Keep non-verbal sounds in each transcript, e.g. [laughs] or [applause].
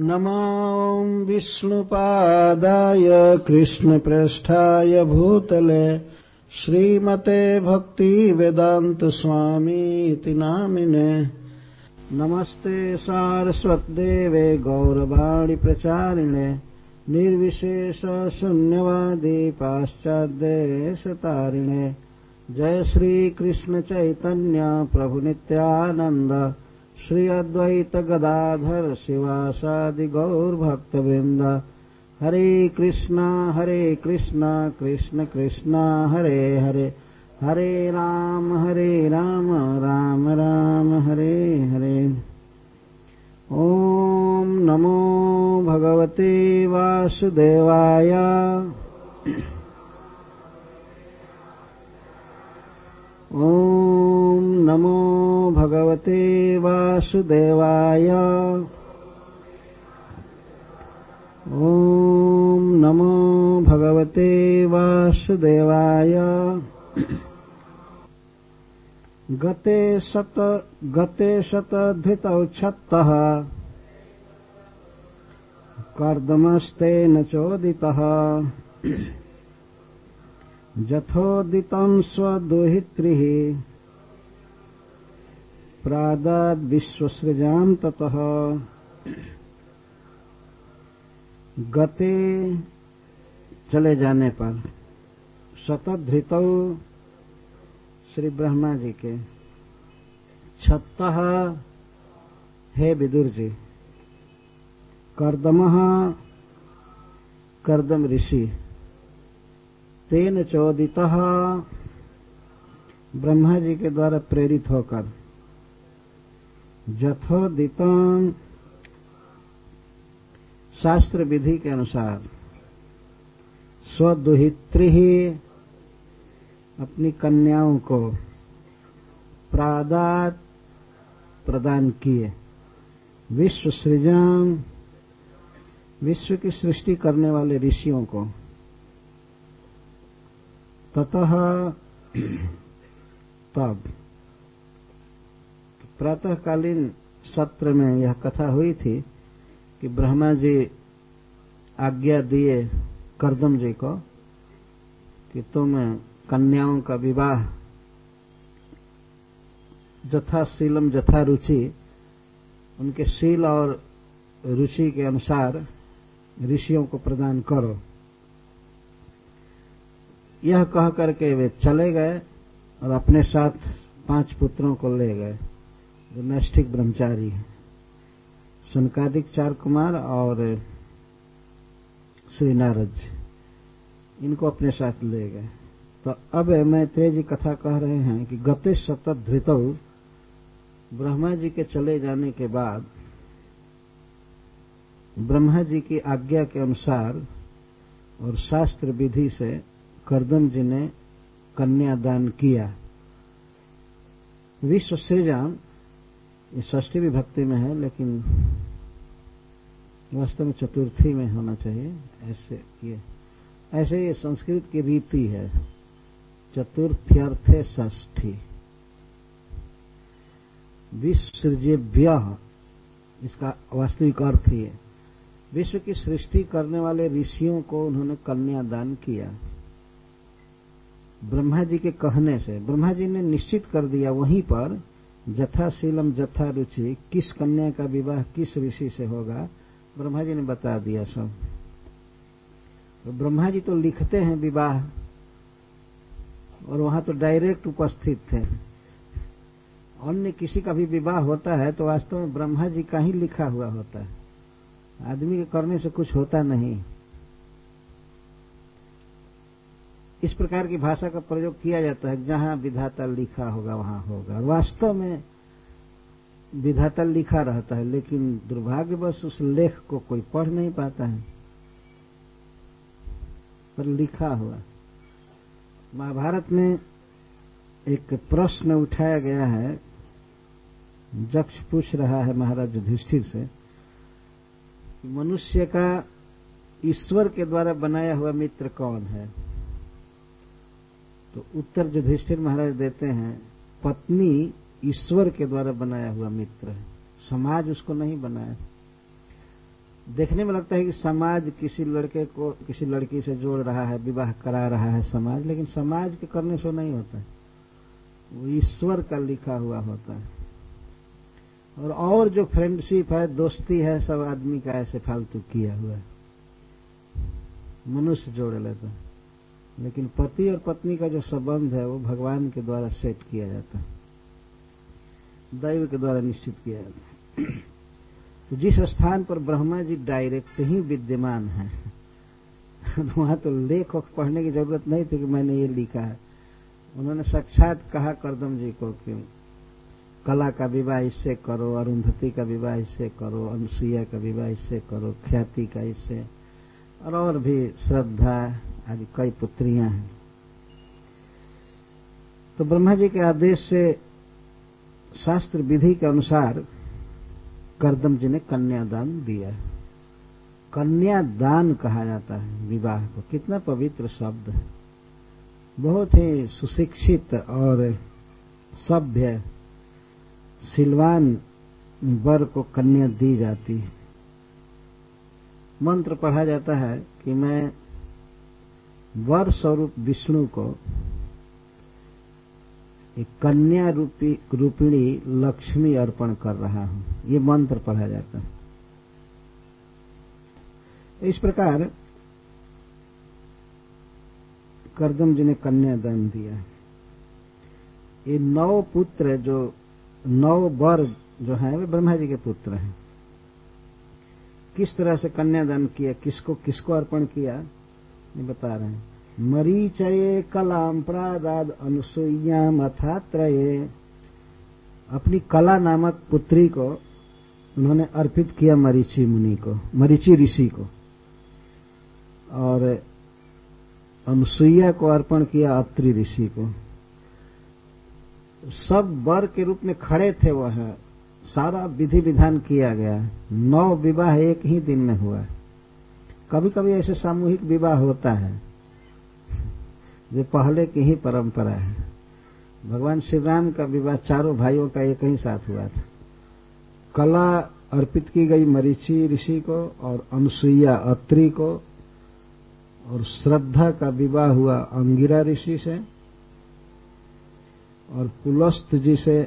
नमो विष्णुपादाय कृष्णप्रेष्ठाय भूतले श्रीमते भक्तिवेदान्तस्वामीति नामिने। नमस्ते सारस्वत्देवे गौरवाणि प्रचारिणे निर्विशेषशून्यवादी पाश्चाद्देशतारिणे जय श्रीकृष्णचैतन्य प्रभुनित्यानन्द श्री अद्वैत गदाधर शिवासादि गौर हरे कृष्णा हरे कृष्णा, कृष्ण कृष्णा, हरे हरे। हरे राम हरे राम राम राम, हरे हरे। ॐ नमो भगवते वासुदेवाय। ॐ नमो भगवते वासुदेवाय। ॐ नमो भगवते वासुदेवाय। गते शत गते शतधृतौ छत्तः। कर्दमस्तेन चोदितः जथोदितं स्वदुहित्रिः प्रादाद्विश्वसृजां ततः। गते चले जाने पर शतधृत श्री ब्रह्मा जी के छत्त हे विदुर जी, कर्दम कर्दम ऋषि। तेन चोदित। ब्रह्मा जी के द्वारा प्रेरित होकर। जथोदित। शास्त्र विधि के अनुसार। स्वदुहित्री ही अपनी कन्याओं को प्रादात प्रदान किए। विश्व सृजन। विश्व की सृष्टि करने वाले ऋषियों को। ततः तब प्रातःकालीन सत्र में यह कथा हुई थी कि ब्रह्मा जी आज्ञा दिए करदम जी को कि तुम कन्याओं का विवाह जथा शीलम, जथा रुचि, उनके शील और रुचि के अनुसार ऋषियों को प्रदान करो। यह कह करके वे चले गए और अपने साथ पाँच पुत्रों को ले गए। जो नैष्ठिक ब्रह्मचारी है। सुनकादिक चार कुमार और श्री नारद इनको अपने साथ ले गए। तो अब मैं तेज कथा कह रहे हैं कि गते सतत धृत, ब्रह्मा जी के चले जाने के बाद, ब्रह्मा जी की आज्ञा के अनुसार और शास्त्र विधि से करदम जी ने कन्यादान किया। विश्व सृजन षष्ठी विभक्ति में है, लेकिन वास्तव में चतुर्थी में होना चाहिए, ऐसे ये ऐसे ये संस्कृत की रीति है, चतुर्थ्यर्थे षष्ठी। विश्व सृजेभ्य इसका वास्तविक अर्थ ही है विश्व की सृष्टि करने वाले ऋषियों को उन्होंने कन्यादान किया। ब्रह्मा जी के कहने से ब्रह्मा जी ने निश्चित कर दिया वहीं पर जथाशीलम जथा रुचि, किस कन्या का विवाह किस ऋषि से होगा? ब्रह्मा जी ने बता दिया सब। तो ब्रह्मा जी तो लिखते हैं विवाह, और वहाँ तो डायरेक्ट उपस्थित थे। अन्य किसी का भी विवाह होता है तो वास्तव में ब्रह्मा जी का ही लिखा हुआ होता है। आदमी के करने से कुछ होता नहीं। इस प्रकार की भाषा का प्रयोग किया जाता है, जहाँ विधाता लिखा होगा, वहाँ होगा। वास्तव में विधाता लिखा रहता है, लेकिन दुर्भाग्यवश उस लेख को कोई पढ़ नहीं पाता है, पर लिखा हुआ। महाभारत में एक प्रश्न उठाया गया है, जक्ष पूछ रहा है महाराज युधिष्ठिर से, मनुष्य का ईश्वर के द्वारा बनाया हुआ मित्र कौन है? तो उत्तर युधिष्ठिर महाराज देते हैं, पत्नी ईश्वर के द्वारा बनाया हुआ मित्र है। समाज उसको नहीं बनाया। देखने में लगता है कि समाज किसी लड़के को, किसी लड़की से जोड़ रहा है, विवाह करा रहा है समाज, लेकिन समाज के करने से नहीं होता है। वो ईश्वर का लिखा हुआ होता है। और और जो फ्रेंडशिप है, दोस्ती है, सब आदमी का ऐसे फालतू किया हुआ है। मनुष्य जोड़ लेता है। लेकिन पति और पत्नी का जो संबंध है, वो भगवान के द्वारा सेट किया जाता है। दैव के द्वारा निश्चित किया जाता है। [clears throat] तो जिस स्थान पर ब्रह्मा जी डायरेक्ट ही विद्यमान है, [laughs] वहाँ तो लेख पढ़ने की ज़रूरत नहीं थी कि मैंने ये लिखा है। उन्होंने साक्षात कहा, करदम जी को कि कला का विवाह इससे करो, अरुंधति का विवाह इससे करो अनुसुईया का विवाह इससे करो, ख्याति का इससे और और भी श्रद्धा आदि कई पुत्रियाँ हैं। तो ब्रह्मा जी के आदेश से शास्त्र विधि के अनुसार करदम जी ने कन्यादान दिया। कन्यादान कहा जाता है विवाह को। कितना पवित्र शब्द है। बहुत ही सुशिक्षित और सभ्य, सिलवान वर को कन्या दी जाती है। मंत्र पढ़ा जाता है कि मैं वर स्वरूप विष्णु को एक कन्या रूपी, रूपिणी लक्ष्मी अर्पण कर रहा हूँ। ये मंत्र पढ़ा जाता है। इस प्रकार करदम जी ने कन्यादान दिया ये नौ पुत्र जो, नौ वर जो है, वे ब्रह्मा जी के पुत्र हैं। किस तरह से कन्यादान किया, किसको किसको अर्पण किया, ये बता रहे हैं। मरीचये कलाम प्रादाद अनुसुईयाम अथात्रये। अपनी कला नामक पुत्री को उन्होंने अर्पित किया मरीचि मुनि को, मरीचि ऋषि को। और अनुसुईया को अर्पण किया अत्रि ऋषि को। सब वर के रूप में खड़े थे वह। सारा विधि विधान किया गया। नौ विवाह एक ही दिन में हुआ। कभी कभी ऐसे सामूहिक विवाह होता है, जो पहले की ही परंपरा है। भगवान श्री राम का विवाह चारों भाइयों का एक ही साथ हुआ था। कला अर्पित की गई मरीचि ऋषि को और अनुसुईया अत्री को, और श्रद्धा का विवाह हुआ अंगिरा ऋषि से, और पुलस्त जी से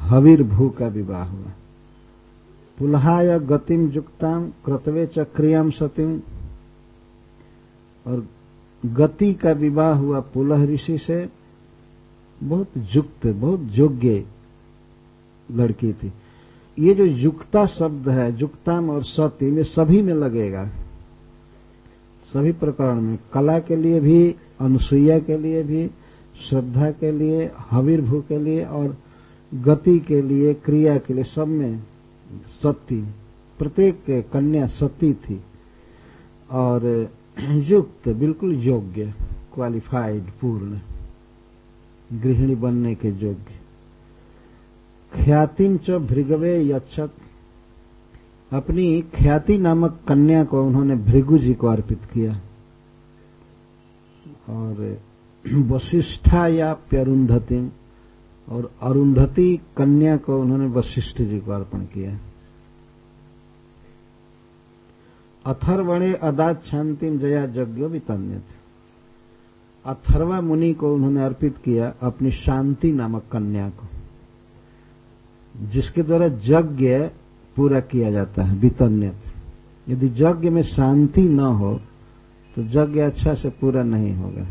हवीर भू का विवाह हुआ। पुलहाय गतिम जुक्ताम क्रतवे चक्रियाम सतीम और गति का विवाह हुआ पुलह ऋषि से। बहुत युक्त बहुत योग्य लड़की थी। ये जो युक्ता शब्द है, युक्ताम और सती में सभी में लगेगा। सभी प्रकरण में, कला के लिए भी, अनुसुईया के लिए भी, श्रद्धा के लिए, हवीरभू के लिए और गति के लिए, क्रिया के लिए सब में सती प्रत्येक कन्या सती थी और युक्त, बिल्कुल योग्य क्वालिफाइड पूर्ण, गृहिणी बनने के योग्य। ख्यातिम च भृगवे यक्षत अपनी ख्याति नामक कन्या को उन्होंने भृगु जी को अर्पित किया। और वशिष्ठा या प्यरुंधति और अरुंधति कन्या को उन्होंने वशिष्ठ जी को अर्पण किया। अथर्वणे अदात शांतिम जया यज्ञ वितन्य अथर्वा मुनि को उन्होंने अर्पित किया अपनी शांति नामक कन्या को, जिसके द्वारा यज्ञ पूरा किया जाता है वितन्य यदि यज्ञ में शांति न हो तो यज्ञ अच्छा से पूरा नहीं होगा।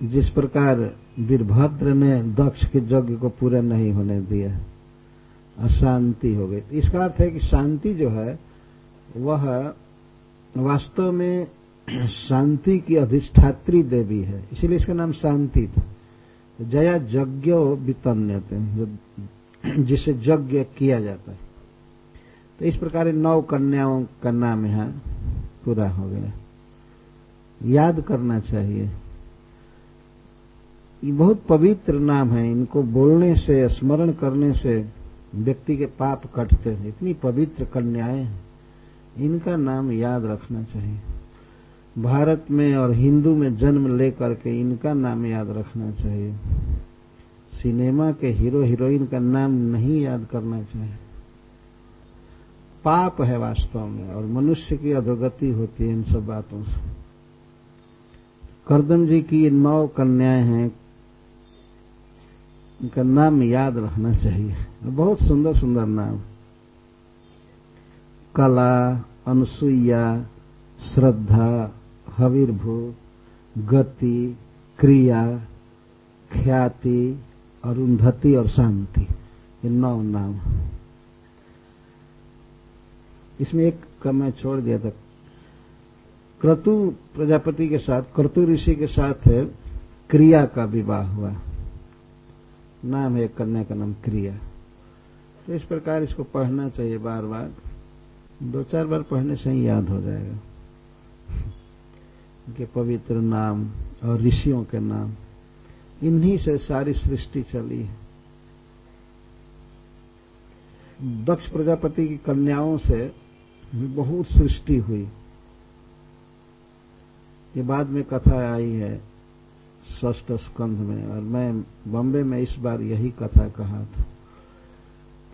जिस प्रकार वीरभद्र ने दक्ष के यज्ञ को पूरा नहीं होने दिया। अशांति हो गई। इसका अर्थ है कि शांति जो है, वह वास्तव में शांति की अधिष्ठात्री देवी है। इसीलिए इसका नाम शांति था। जया यज्ञ वितन्य जिसे यज्ञ किया जाता है। तो इस प्रकार नौ कन्याओं का नाम यहाँ पूरा हो गया। याद करना चाहिए। ये बहुत पवित्र नाम है। इनको बोलने से, स्मरण करने से व्यक्ति के पाप कटते हैं। इतनी पवित्र कन्याएँ हैं। इनका नाम याद रखना चाहिए। भारत में और हिंदू में जन्म लेकर के इनका नाम याद रखना चाहिए। सिनेमा के हीरो हीरोइन का नाम नहीं याद करना चाहिए। पाप है वास्तव में और मनुष्य की अधोगति होती है इन सब बातों से। करदम जी की ये नौ कन्याएँ हैं। इनका नाम याद रखना चाहिए। बहुत सुंदर सुंदर नाम। कला, अनुसुईया, श्रद्धा हविर्भू गति, क्रिया, ख्याति, अरुंधति और शांति। ये नौ नाम। इसमें एक का मैं छोड़ दिया था। क्रतु प्रजापति के साथ, क्रतु ऋषि के साथ क्रिया का विवाह हुआ। नाम है कन्या का नाम क्रिया। तो इस प्रकार इसको पढ़ना चाहिए बार बार दो चार बार पढ़ने से ही याद हो जाएगा। उनके पवित्र नाम और ऋषियों के नाम, इन्हीं से सारी सृष्टि चली है। दक्ष प्रजापति की कन्याओं से बहुत सृष्टि हुई। ये बाद में कथा आई है। षष्ठ स्कंध में, और मैं बॉम्बे में इस बार यही कथा कहा था।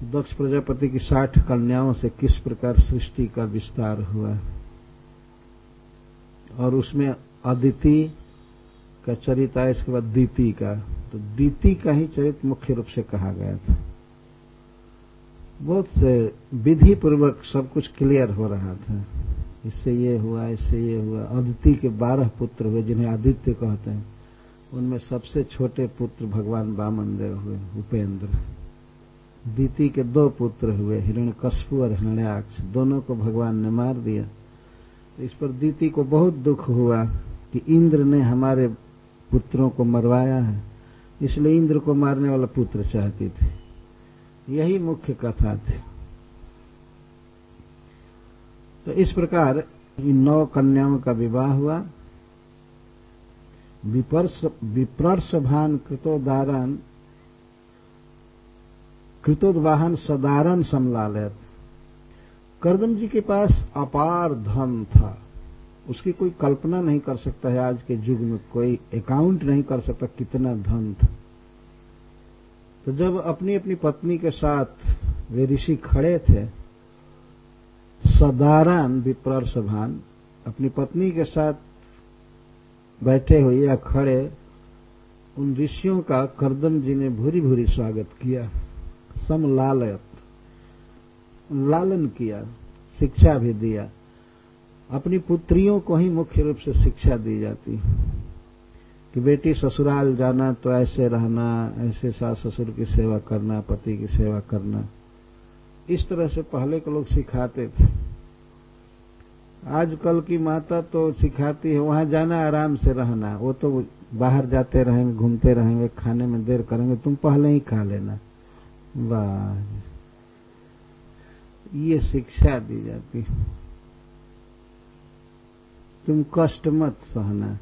तो दक्ष प्रजापति की साठ कन्याओं से किस प्रकार सृष्टि का विस्तार हुआ? और उसमें अदिति का चरित आया इसके बाद दीति का। तो दीति का ही चरित मुख्य रूप से कहा गया था। बहुत से विधि पूर्वक सब कुछ क्लियर हो रहा था। इससे ये हुआ, इससे ये हुआ। अदिति के बारह पुत्र हुए, जिन्हें आदित्य कहते हैं। उनमें सबसे छोटे पुत्र भगवान वामन देव हुए, उपेंद्र। दीति के दो पुत्र हुए हिरण्यकश्यप और हिरण्याक्ष। दोनों को भगवान ने मार दिया। इस पर दीति को बहुत दुख हुआ कि इंद्र ने हमारे पुत्रों को मरवाया है। इसलिए इंद्र को मारने वाला पुत्र चाहती थी। यही मुख्य कथा थी। तो इस प्रकार इन नौ कन्याओं का विवाह हुआ। विपर्श भान कृतोदारण कृतोद्वाहन सदारण समलालयत। करदम जी के पास अपार धन था। उसकी कोई कल्पना नहीं कर सकता है आज के युग में। कोई अकाउंट नहीं कर सकता कितना धन था। तो जब अपनी अपनी पत्नी के साथ वे ऋषि खड़े थे सदारण विप्र सभान अपनी पत्नी के साथ बैठे हुए या खड़े, उन ऋषियों का करदम जी ने भूरी भूरी स्वागत किया। समलालयत। लालन किया, शिक्षा भी दिया। अपनी पुत्रियों को ही मुख्य रूप से शिक्षा दी जाती। कि बेटी ससुराल जाना तो ऐसे रहना, ऐसे सास ससुर की सेवा करना, पति की सेवा करना। इस तरह से पहले के लोग सिखाते थे। आजकल की माता तो सिखाती है, वहाँ जाना आराम से रहना। वो तो बाहर जाते रहेंगे, घूमते रहेंगे, खाने में देर करेंगे, तुम पहले ही खा लेना। वाह। ये शिक्षा दी जाती तुम कष्ट मत सहना,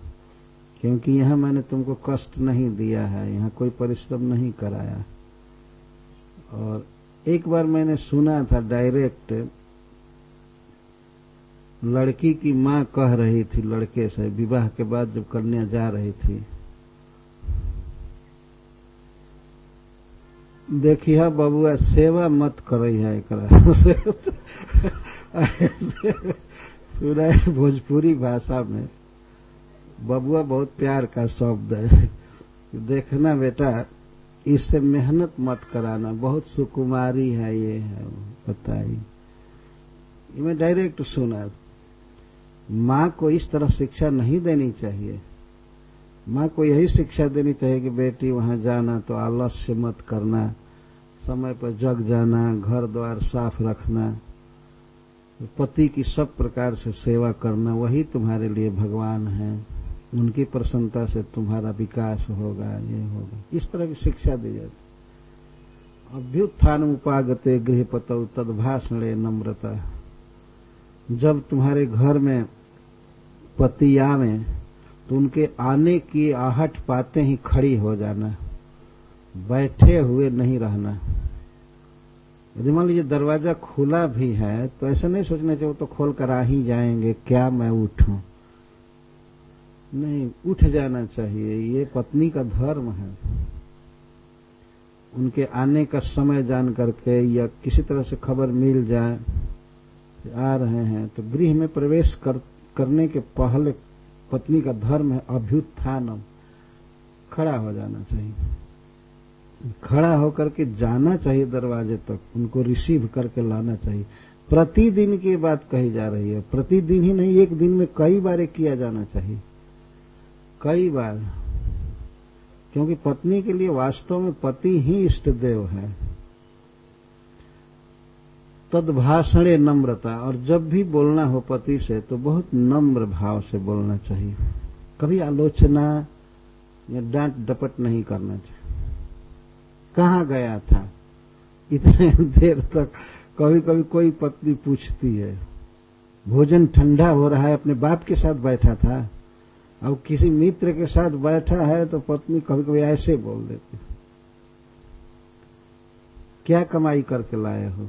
क्योंकि यहाँ मैंने तुमको कष्ट नहीं दिया है, यहाँ कोई परिश्रम नहीं कराया। और एक बार मैंने सुना था डायरेक्ट लड़की की माँ कह रही थी लड़के से, विवाह के बाद जब कन्या जा रही थी। देखिए बबुआ, सेवा मत करई है सुना भोजपुरी भाषा में, बबुआ बहुत प्यार का शब्द है। देखना बेटा, इससे मेहनत मत कराना, बहुत सुकुमारी है ये, है बताइए। मैं डायरेक्ट सुना माँ को इस तरह शिक्षा नहीं देनी चाहिए। माँ को यही शिक्षा देनी चाहिए कि बेटी, वहाँ जाना तो आलस्य मत करना, समय पर जग जाना, घर द्वार साफ़ रखना, पति की सब प्रकार से सेवा करना, वही तुम्हारे लिए भगवान है। उनकी प्रसन्नता से तुम्हारा विकास होगा, ये होगा। इस तरह की शिक्षा दी जाती अभ्युत्थान उपागते गृह पतौ तदभाषणे नम्रता। जब तुम्हारे घर में पति आवे तो उनके आने की आहट पाते ही खड़ी हो जाना, बैठे हुए नहीं रहना। यदि मान लीजिए दरवाज़ा खुला भी है तो ऐसा नहीं सोचना चाहिए वो तो खोल कर आ ही जाएँगे, क्या मैं उठूं? नहीं, उठ जाना चाहिए, ये पत्नी का धर्म है। उनके आने का समय जान करके या किसी तरह से खबर मिल जाए आ रहे हैं तो गृह में प्रवेश कर, करने के पहले पत्नी का धर्म है अभ्युत्थानम। खड़ा हो जाना चाहिए। खड़ा होकर के जाना चाहिए दरवाजे तक उनको रिसीव करके लाना चाहिए। प्रतिदिन की बात कही जा रही है। प्रतिदिन ही नहीं एक दिन में कई बार किया जाना चाहिए। कई बार। क्योंकि पत्नी के लिए वास्तव में पति ही इष्ट देव है। तदभाषणे नम्रता, और जब भी बोलना हो पति से तो बहुत नम्र भाव से बोलना चाहिए। कभी आलोचना या डांट डपट नहीं करना चाहिए। कहाँ गया था? इतने [laughs] देर तक कभी कभी कोई पत्नी पूछती है, भोजन ठंडा हो रहा है, अपने बाप के साथ बैठा था? अब किसी मित्र के साथ बैठा है तो पत्नी कभी कभी ऐसे बोल देती क्या कमाई करके लाए हो?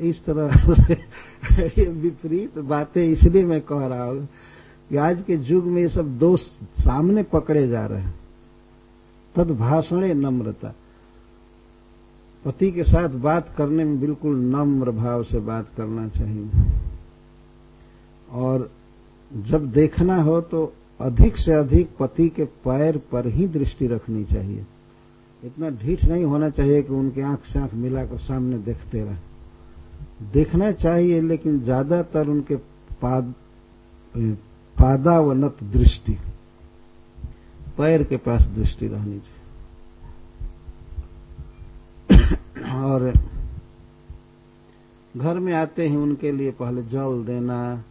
इस तरह से विपरीत बातें इसलिए मैं कह रहा हूँ कि आज के युग में ये सब दोष सामने पकड़े जा रहे हैं। तद भाषण नम्रता। पति के साथ बात करने में बिल्कुल नम्र भाव से बात करना चाहिए। और जब देखना हो तो अधिक से अधिक पति के पैर पर ही दृष्टि रखनी चाहिए। इतना ढीठ नहीं होना चाहिए कि उनके आँख से आँख मिलाकर सामने देखते रहे। देखना चाहिए, लेकिन ज़्यादातर उनके पाद, पादावनत दृष्टि। पैर के पास दृष्टि रहनी चाहिए। और घर में आते ही उनके लिए पहले जल देना,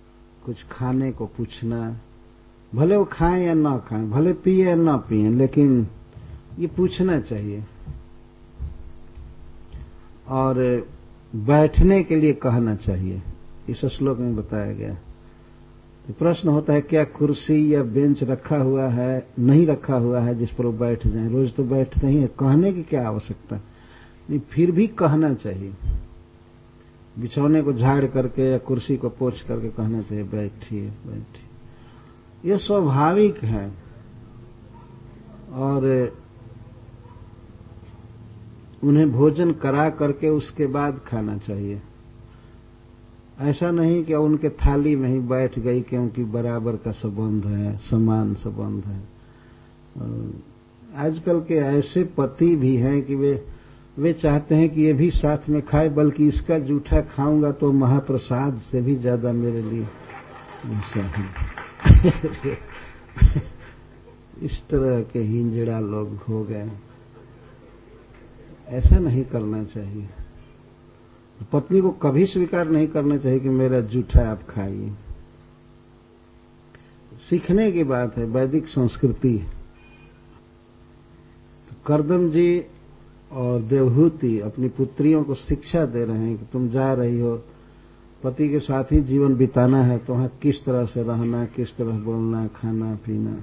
कुछ खाने को पूछना। भले वो खाएँ या ना खाएँ, भले पिए या ना पिए, लेकिन ये पूछना चाहिए। और बैठने के लिए कहना चाहिए। इस श्लोक में बताया गया तो प्रश्न होता है, क्या कुर्सी या बेंच रखा हुआ है, नहीं रखा हुआ है, जिस पर वो बैठ जाए? रोज तो बैठते ही है। कहने की क्या आवश्यकता? नहीं, फिर भी कहना चाहिए। बिछौने को झाड़ करके या कुर्सी को पोछ करके कहना चाहिए, बैठिए बैठिए। यह स्वाभाविक है। और उन्हें भोजन करा करके उसके बाद खाना चाहिए। ऐसा नहीं कि उनके थाली में ही बैठ गई क्योंकि बराबर का संबंध है, समान संबंध है। आजकल के ऐसे पति भी हैं कि वे वे चाहते हैं कि ये भी साथ में खाए, बल्कि इसका जूठा खाऊँगा तो महाप्रसाद से भी ज़्यादा मेरे लिए [laughs] इस तरह के हिंजड़ा लोग हो गए। ऐसा नहीं करना चाहिए। पत्नी को कभी स्वीकार नहीं करना चाहिए कि मेरा जूठा आप खाइए। सीखने की बात है, वैदिक संस्कृति तो करदम जी और देवहूति अपनी पुत्रियों को शिक्षा दे रहे हैं कि तुम जा रही हो, पति के साथ ही जीवन बिताना है तो वहाँ किस तरह से रहना, किस तरह बोलना, खाना, पीना।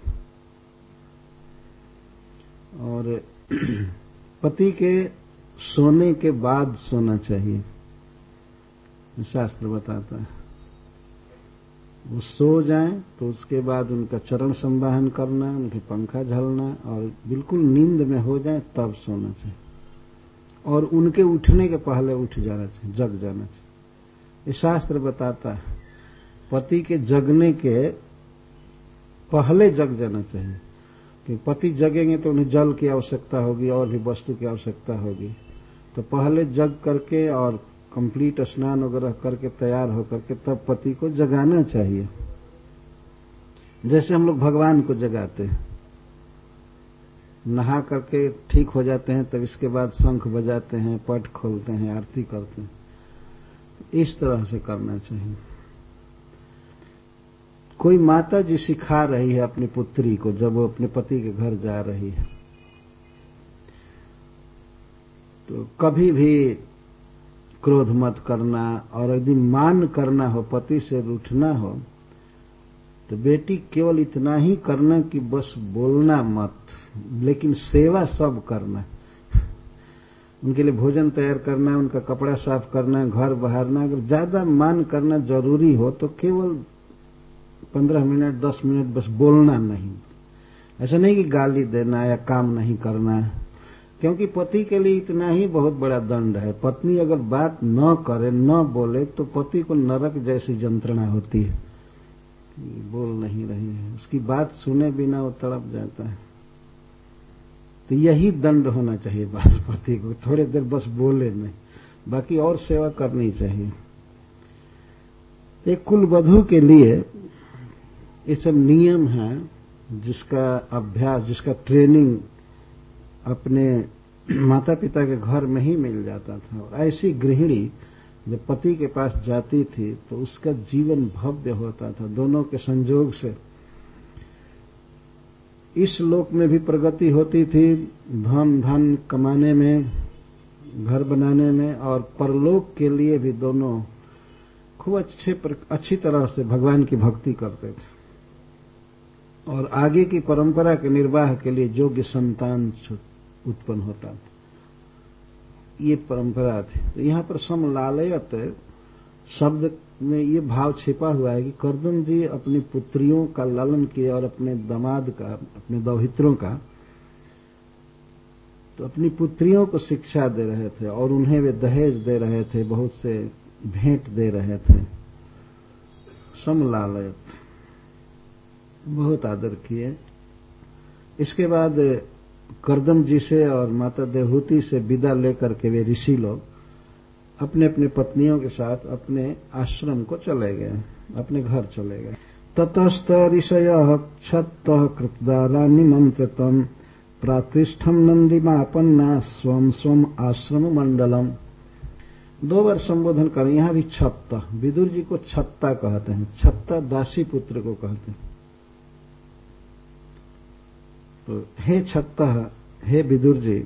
और पति के सोने के बाद सोना चाहिए। शास्त्र बताता है। वो सो जाए तो उसके बाद उनका चरण संवाहन करना, उनके पंखा झलना और बिल्कुल नींद में हो जाए, तब सोना चाहिए। और उनके उठने के पहले उठ जाना चाहिए, जग जाना चाहिए। शास्त्र बताता है, पति के जगने के पहले जग जाना चाहिए। कि पति जगेंगे तो उन्हें जल की आवश्यकता होगी, और भी वस्तु की आवश्यकता होगी। तो पहले जग करके और कंप्लीट स्नान वगैरह करके तैयार होकर के तब पति को जगाना चाहिए। जैसे हम लोग भगवान को जगाते हैं। नहा करके ठीक हो जाते हैं, तब इसके बाद शंख बजाते हैं, पट खोलते हैं, आरती करते हैं। इस तरह से करना चाहिए। कोई माता जी सिखा रही है अपनी पुत्री को जब वो अपने पति के घर जा रही है। तो कभी भी क्रोध मत करना और यदि मान करना हो, पति से रूठना हो तो बेटी केवल इतना ही करना कि बस बोलना मत, लेकिन सेवा सब करना। उनके लिए भोजन तैयार करना, उनका कपड़ा साफ़ करना, घर बहारना, अगर ज़्यादा मान करना ज़रूरी हो तो केवल पंद्रह मिनट, दस मिनट बस बोलना नहीं। ऐसा नहीं कि गाली देना या काम नहीं करना। क्योंकि पति के लिए इतना ही बहुत बड़ा दंड है। पत्नी अगर बात न करे, न बोले तो पति को नरक जैसी यंत्रणा होती है। बोल नहीं रही है। उसकी बात सुने बिना वो तड़प जाता है। तो यही दंड होना चाहिए बस पति को। थोड़ी देर बस बोले नहीं। बाकी और सेवा करनी चाहिए। एक कुल वधु के लिए ये सब नियम है जिसका अभ्यास, जिसका ट्रेनिंग अपने माता पिता के घर में ही मिल जाता था। और ऐसी गृहिणी जब पति के पास जाती थी तो उसका जीवन भव्य होता था, दोनों के संजोग से। इस लोक में भी प्रगति होती थी धन धन कमाने में, घर बनाने में, और परलोक के लिए भी दोनों खूब अच्छे अच्छी तरह से भगवान की भक्ति करते थे। और आगे की परंपरा के निर्वाह के लिए योग्य संतान उत्पन्न होता था। ये परंपरा थी। तो यहाँ पर समलालयत शब्द में ये भाव छिपा हुआ है कि करदम जी अपनी पुत्रियों का लालन किए और अपने दामाद का, अपने दौहित्रों का तो अपनी पुत्रियों को शिक्षा दे रहे थे और उन्हें वे दहेज दे रहे थे, बहुत से भेंट दे रहे थे। समलालयत। बहुत आदर किए। इसके बाद करदम जी से और माता देहूति से विदा लेकर के वे ऋषि लोग अपने अपने पत्नियों के साथ अपने आश्रम को चले गए, अपने घर चले गए। ततस्त ऋषय क्षत कृतदारा निमंत्रितम प्रातिष्ठम नंदिमापन्ना स्वम स्वम आश्रम मंडलम दो बार संबोधन करें, यहाँ भी छत्ता विदुर जी को छत्ता कहते हैं छत्ता दासी पुत्र को कहते हैं। हे छत्ता, हे विदुर जी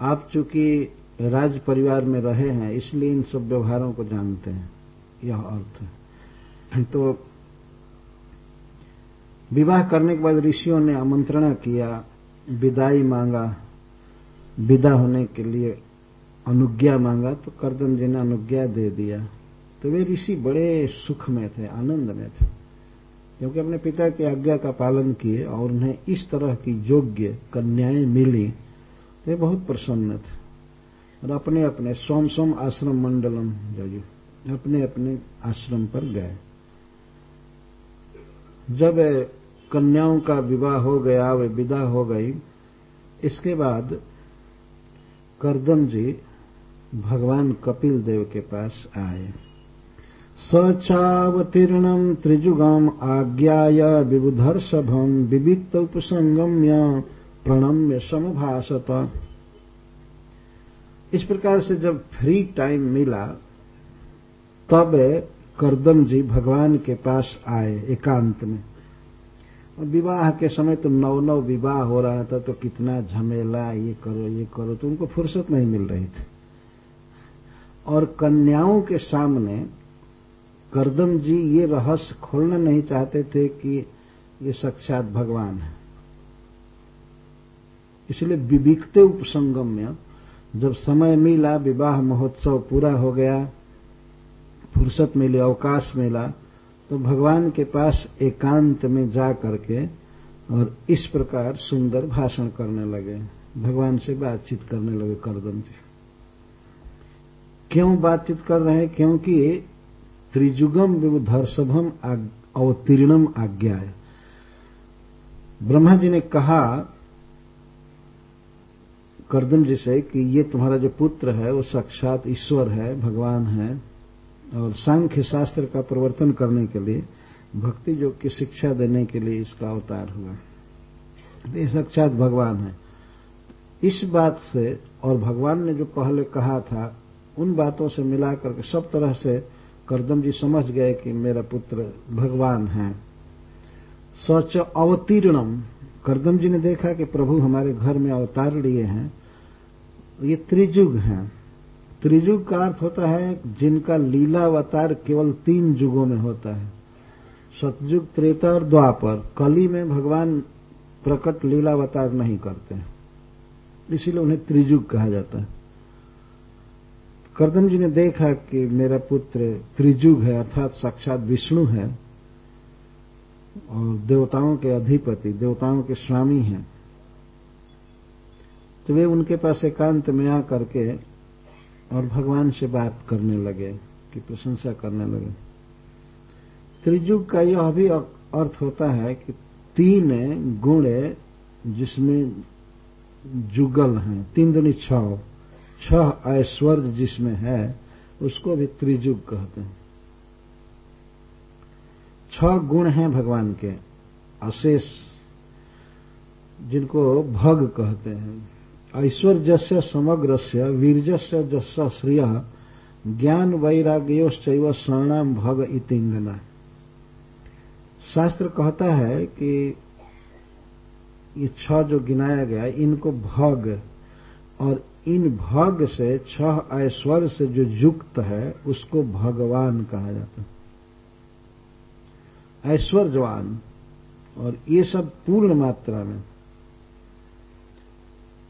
आप चूँकि राज परिवार में रहे हैं, इसलिए इन सब व्यवहारों को जानते हैं। यह अर्थ है। तो विवाह करने के बाद ऋषियों ने आमंत्रणा किया, विदाई मांगा, विदा होने के लिए अनुज्ञा मांगा तो करदम जी ने अनुज्ञा दे दिया। तो वे ऋषि बड़े सुख में थे आनंद में थे। क्योंकि अपने पिता की आज्ञा का पालन किए और उन्हें इस तरह की योग्य कन्याएँ मिली, वे बहुत प्रसन्न थे। और अपने अपने सोम सोम आश्रम मंडलम, जो अपने अपने आश्रम पर गए। जब कन्याओं का विवाह हो गया, वे विदा हो गई, इसके बाद करदम जी भगवान कपिल देव के पास आए। सचावतीर्णम त्रिजुगम आज्ञाय विबुधर्षभम विविक्त उपसंगम्य प्रणम्य समभाषत इस प्रकार से जब फ्री टाइम मिला, तब करदम जी भगवान के पास आए एकांत में। और विवाह के समय तो नव नव विवाह हो रहा था तो कितना झमेला, ये करो ये करो तो उनको फुर्सत नहीं मिल रही थी। और कन्याओं के सामने करदम जी, ये रहस्य खोलना नहीं चाहते थे कि ये साक्षात भगवान है। इसलिए विविकते उपसंगम में जब समय मिला, विवाह महोत्सव पूरा हो गया, फुर्सत मिली, अवकाश मिला तो भगवान के पास एकांत में जा करके और इस प्रकार सुंदर भाषण करने लगे। भगवान से बातचीत करने लगे करदम जी क्यों बातचीत कर रहे हैं? क्योंकि त्रिजुगम विबुधर्षभम अवतीर्णम आज्ञा है ब्रह्मा जी ने कहा, करदम जी से कि ये तुम्हारा जो पुत्र है, वो साक्षात ईश्वर है, भगवान है, और सांख्य शास्त्र का प्रवर्तन करने के लिए, भक्ति योग की शिक्षा देने के लिए इसका अवतार हुआ। ये साक्षात भगवान है। इस बात से, और भगवान ने जो पहले कहा था, उन बातों से मिलाकर के सब तरह से करदम जी समझ गए कि मेरा पुत्र भगवान है। सच अवतीर्णम। करदम जी ने देखा कि प्रभु हमारे घर में अवतार लिए हैं। ये त्रिजुग हैं। त्रिजुग का अर्थ होता है जिनका लीला अवतार केवल तीन युगों में होता है। सतयुग त्रेता और द्वापर। कली में भगवान प्रकट लीला अवतार नहीं करते इसीलिए उन्हें त्रिजुग कहा जाता है। करदम जी ने देखा कि मेरा पुत्र त्रिजुग है, अर्थात साक्षात विष्णु है, और देवताओं के अधिपति, देवताओं के स्वामी हैं। तो वे उनके पास एकांत में आ करके और भगवान से बात करने लगे, की प्रशंसा करने लगे। त्रिजुग का यह भी अर्थ होता है कि तीन गुण जिसमें जुगल हैं, तीन दुनी छह। छह ऐश्वर्य जिसमें है, उसको भी त्रिजुग कहते हैं। छह गुण हैं भगवान के, अशेष, जिनको भग कहते हैं। ऐश्वर्य से समग्र से वीरजस्य जस श्रिय, ज्ञान वैराग्योश्चैव स्वर्णाम भग इतिंगना। शास्त्र कहता है कि ये छह जो गिनाया गया, इनको भग और इन भग से छह ऐश्वर्य से जो युक्त है, उसको भगवान कहा जाता है। ऐश्वर्यवान, और ये सब पूर्ण मात्रा में।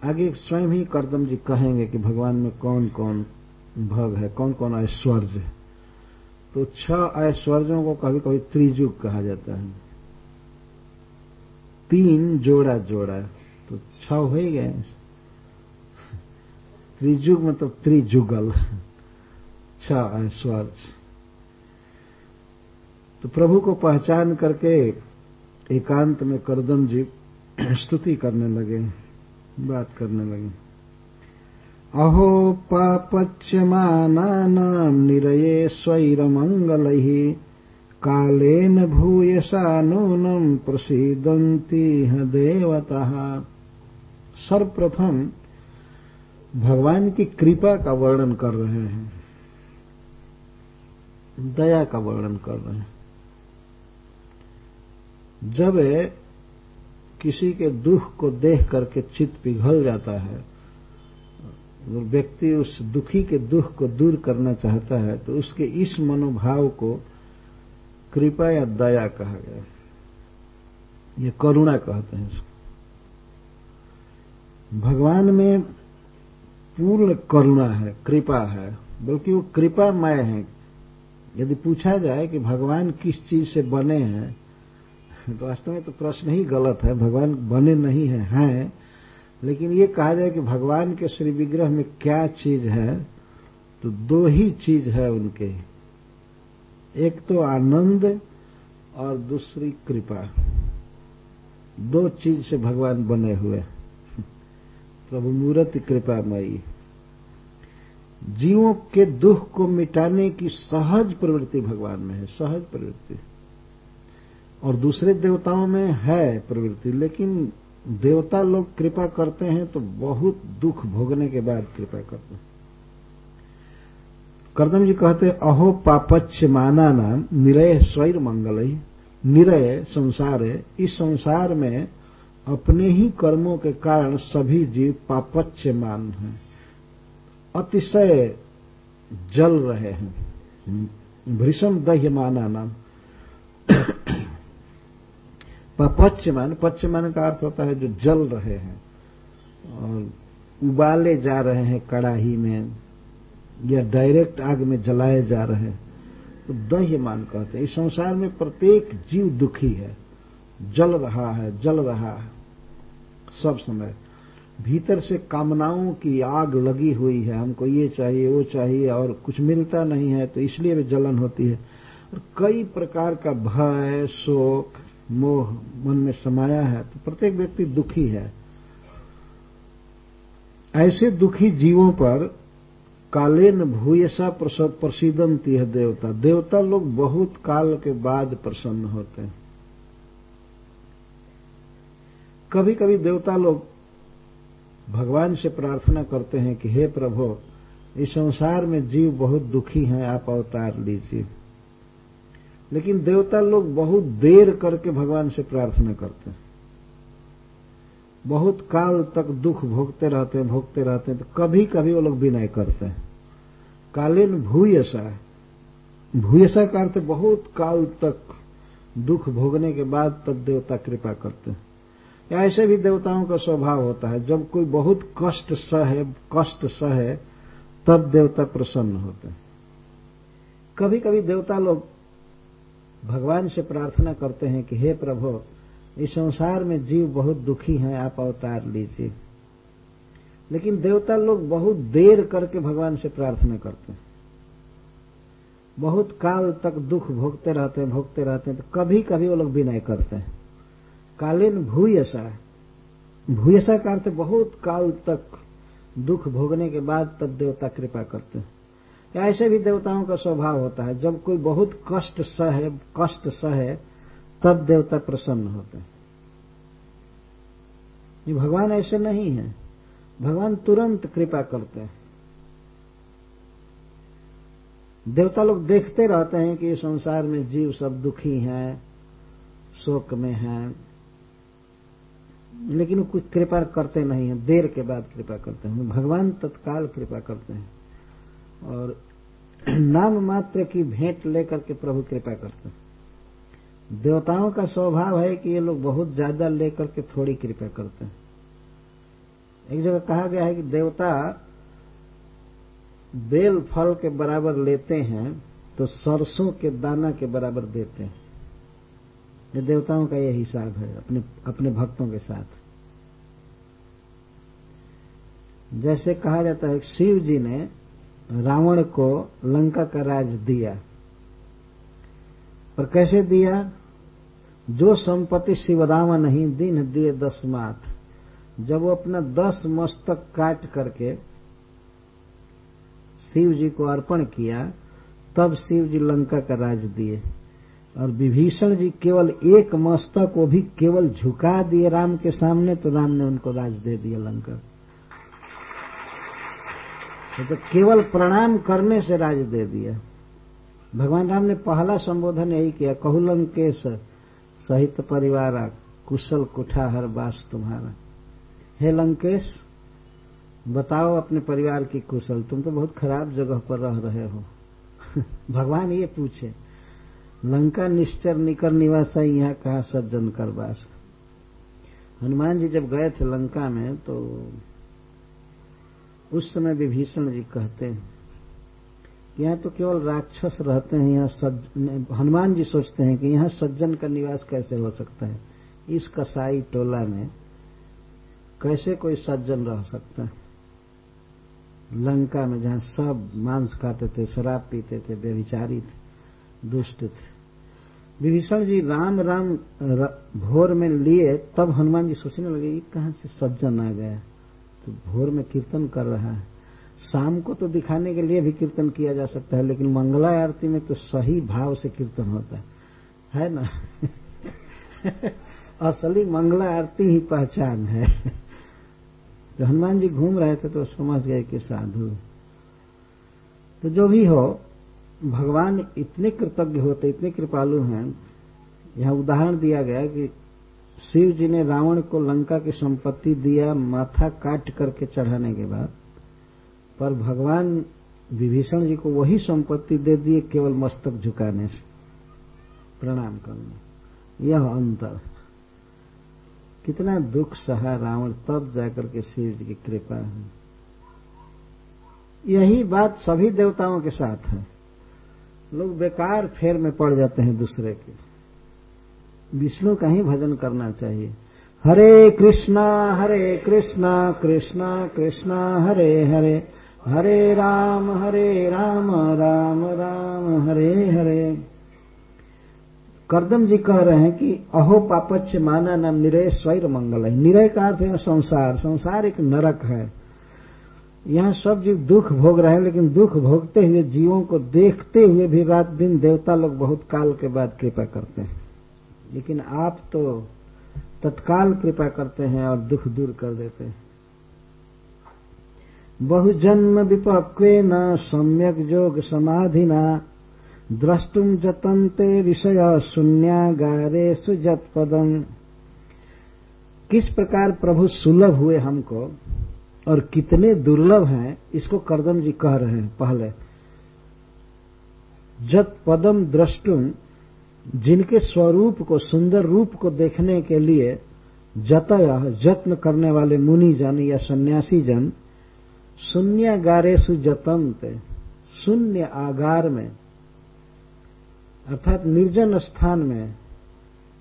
आगे स्वयं ही करदम जी कहेंगे कि भगवान में कौन कौन भग है कौन कौन ऐश्वर्य है। तो छह ऐश्वर्यों को कभी कभी त्रिजुग कहा जाता है। तीन जोड़ा जोड़ा तो छह हो ही गए। त्रिजुग मतलब त्रिजुगल छह तो प्रभु को पहचान करके एकांत में करदम जी स्तुति करने लगे, बात करने लगे। अहो, पापच्यमानानां निरये स्वैरमङ्गलैः, कालेन भूयसा नूनम प्रसीदंती देवता। सर्वप्रथम भगवान की कृपा का वर्णन कर रहे हैं। दया का वर्णन कर रहे हैं। जब किसी के दुख को देख करके चित्त पिघल जाता है व्यक्ति उस दुखी के दुख को दूर करना चाहता है तो उसके इस मनोभाव को कृपा या दया कहा गया ये करुणा कहते हैं इसको। भगवान में पूर्ण करुणा है, कृपा है, बल्कि वो कृपामय है। यदि पूछा जाए कि भगवान किस चीज़ से बने हैं तो वास्तव में तो प्रश्न ही गलत है, भगवान बने नहीं है, हैं। लेकिन ये कहा जाए कि भगवान के श्री विग्रह में क्या चीज़ है तो दो ही चीज़ है उनके। एक तो आनंद और दूसरी कृपा। दो चीज़ से भगवान बने हुए प्रभु मूर्ति कृपामयी जीवों के दुख को मिटाने की सहज प्रवृत्ति भगवान में है, सहज प्रवृत्ति। और दूसरे देवताओं में है प्रवृत्ति, लेकिन देवता लोग कृपा करते हैं तो बहुत दुख भोगने के बाद कृपा करते हैं। करदम जी कहते अहो पापच्य माना नाम निरय स्वैर मंगल निरय संसार है। इस संसार में अपने ही कर्मों के कारण सभी जीव पापच्यमान हैं। अतिशय जल रहे हैं। भृषम दह्य माना नाम पच्यमान पच्यमान का अर्थ होता है जो जल रहे हैं और उबाले जा रहे हैं कड़ाही में या डायरेक्ट आग में जलाए जा रहे हैं। तो दह्यमान कहते हैं। इस संसार में प्रत्येक जीव दुखी है। जल रहा है, जल रहा है। सब समय। भीतर से कामनाओं की आग लगी हुई है। हमको ये चाहिए, वो चाहिए और कुछ मिलता नहीं है तो इसलिए भी जलन होती है। और कई प्रकार का भय, शोक, मोह मन में समाया है तो प्रत्येक व्यक्ति दुखी है। ऐसे दुखी जीवों पर कालेन भूयसा प्रसिदंती है देवता। देवता लोग बहुत काल के बाद प्रसन्न होते हैं। कभी कभी देवता लोग भगवान से प्रार्थना करते हैं कि, हे प्रभु, इस संसार में जीव बहुत दुखी हैं, आप अवतार लीजिए। लेकिन देवता लोग बहुत देर करके भगवान से प्रार्थना करते हैं। बहुत काल तक दुख भोगते रहते हैं, भोगते रहते हैं तो कभी कभी वो लोग विनय करते हैं। कालीन भूयसा भूयसा का अर्थ बहुत काल तक दुख भोगने के बाद तब देवता कृपा करते हैं। या ऐसे भी देवताओं का स्वभाव होता है, जब कोई बहुत कष्ट सहे कष्ट सहे, तब देवता प्रसन्न होते हैं। कभी कभी देवता लोग भगवान से प्रार्थना करते हैं कि, हे प्रभु, इस संसार में जीव बहुत दुखी हैं, आप अवतार लीजिए। लेकिन देवता लोग बहुत देर करके भगवान से प्रार्थना करते हैं। बहुत काल तक दुख भोगते रहते हैं, भोगते रहते हैं तो कभी कभी वो लोग विनय करते हैं। कालीन भूयसा। भूयसा का अर्थ बहुत काल तक दुख भोगने के बाद तब देवता कृपा करते हैं। ऐसे भी देवताओं का स्वभाव होता है, जब कोई बहुत कष्ट सहे कष्ट सहे तब देवता प्रसन्न होते हैं। ये भगवान ऐसे नहीं है। भगवान तुरंत कृपा करते हैं। देवता लोग देखते रहते हैं कि संसार में जीव सब दुखी हैं, शोक में हैं लेकिन वो कुछ कृपा करते नहीं है। देर के बाद कृपा करते हैं। भगवान तत्काल कृपा करते हैं। और [clears throat] नाम मात्र की भेंट लेकर के प्रभु कृपा करते हैं। देवताओं का स्वभाव है कि ये लोग बहुत ज़्यादा लेकर के थोड़ी कृपा करते हैं। एक जगह कहा गया है कि देवता बेल फल के बराबर लेते हैं तो सरसों के दाना के बराबर देते हैं। ये देवताओं का यह हिसाब है, अपने अपने भक्तों के साथ। जैसे कहा जाता है, शिव जी ने रावण को लंका का राज दिया। और कैसे दिया? जो संपत्ति शिवराम नहीं दिन दिए दस माथ जब वो अपना दस मस्तक काट करके शिव जी को अर्पण किया, तब शिव जी लंका का राज दिए। और विभीषण जी केवल एक मस्तक को भी केवल झुका दिए राम के सामने तो राम ने उनको राज दे दिया लंका तो केवल प्रणाम करने से राज दे दिया। भगवान राम ने पहला संबोधन यही किया कहु लंकेश सहित परिवार, कुशल कुठा हर बास तुम्हारा। हे लंकेश, बताओ अपने परिवार की कुशल, तुम तो बहुत खराब जगह पर रह रहे हो। [laughs] भगवान ये पूछे लंका निश्चर निकर निवास यहाँ कहा सज्जन कर बास। हनुमान जी जब गए थे लंका में तो उस समय विभीषण जी कहते हैं, यहाँ तो केवल राक्षस रहते हैं, यहाँ हनुमान जी सोचते हैं कि यहाँ सज्जन का निवास कैसे हो सकता है? इस कसाई टोला में कैसे कोई सज्जन रह सकता है? लंका में जहाँ सब मांस खाते थे, शराब पीते थे बेविचारी थे दुष्ट थे। विभीषण जी राम राम भोर में लिए, तब हनुमान जी सोचने लगे, ये कहाँ से सज्जन आ गया तो भोर में कीर्तन कर रहा है। शाम को तो दिखाने के लिए भी कीर्तन किया जा सकता है, लेकिन मंगला आरती में तो सही भाव से कीर्तन होता है। है ना? [laughs] असली मंगला आरती ही पहचान है। तो हनुमान जी घूम रहे थे तो समझ गए कि साधु। तो जो भी हो भगवान इतने कृतज्ञ होते, इतने कृपालु हैं। यहाँ उदाहरण दिया गया कि शिव जी ने रावण को लंका की संपत्ति दिया, माथा काट करके चढ़ाने के बाद, पर भगवान विभीषण जी को वही संपत्ति दे दिए, केवल मस्तक झुकाने से। प्रणाम करने। यह अंतर कितना दुख सहा रावण, तब जाकर के शिव जी की कृपा है। यही बात सभी देवताओं के साथ है। लोग बेकार फेर में पड़ जाते हैं दूसरे के। विष्णु का ही भजन करना चाहिए। हरे कृष्णा हरे कृष्णा कृष्णा कृष्णा, हरे हरे। हरे राम हरे राम राम राम, हरे हरे। करदम जी कह रहे हैं कि अहो पापच्छ माना नाम निरय स्वैर मंगल है निरय का अर्थ है संसार। संसार एक नरक है। यहाँ सब जीव दुख भोग रहे हैं, लेकिन दुख भोगते हुए, जीवों को देखते हुए भी रात दिन देवता लोग बहुत काल के बाद कृपा करते हैं। लेकिन आप तो तत्काल कृपा करते हैं और दुख दूर कर देते हैं। बहुजन्म विपक्वे न, सम्यक जोग समाधि न द्रष्टुम जतनते विषय शून्यागारे सुजत पदम किस प्रकार प्रभु सुलभ हुए हमको? और कितने दुर्लभ हैं, इसको करदम जी कह रहे हैं पहले। जत पदम द्रष्टुम, जिनके स्वरूप को, सुंदर रूप को देखने के लिए जतय, जत्न करने वाले मुनि जन या सन्यासी जन शून्यगारेशु जतनते, शून्य आगार में, अर्थात निर्जन स्थान में,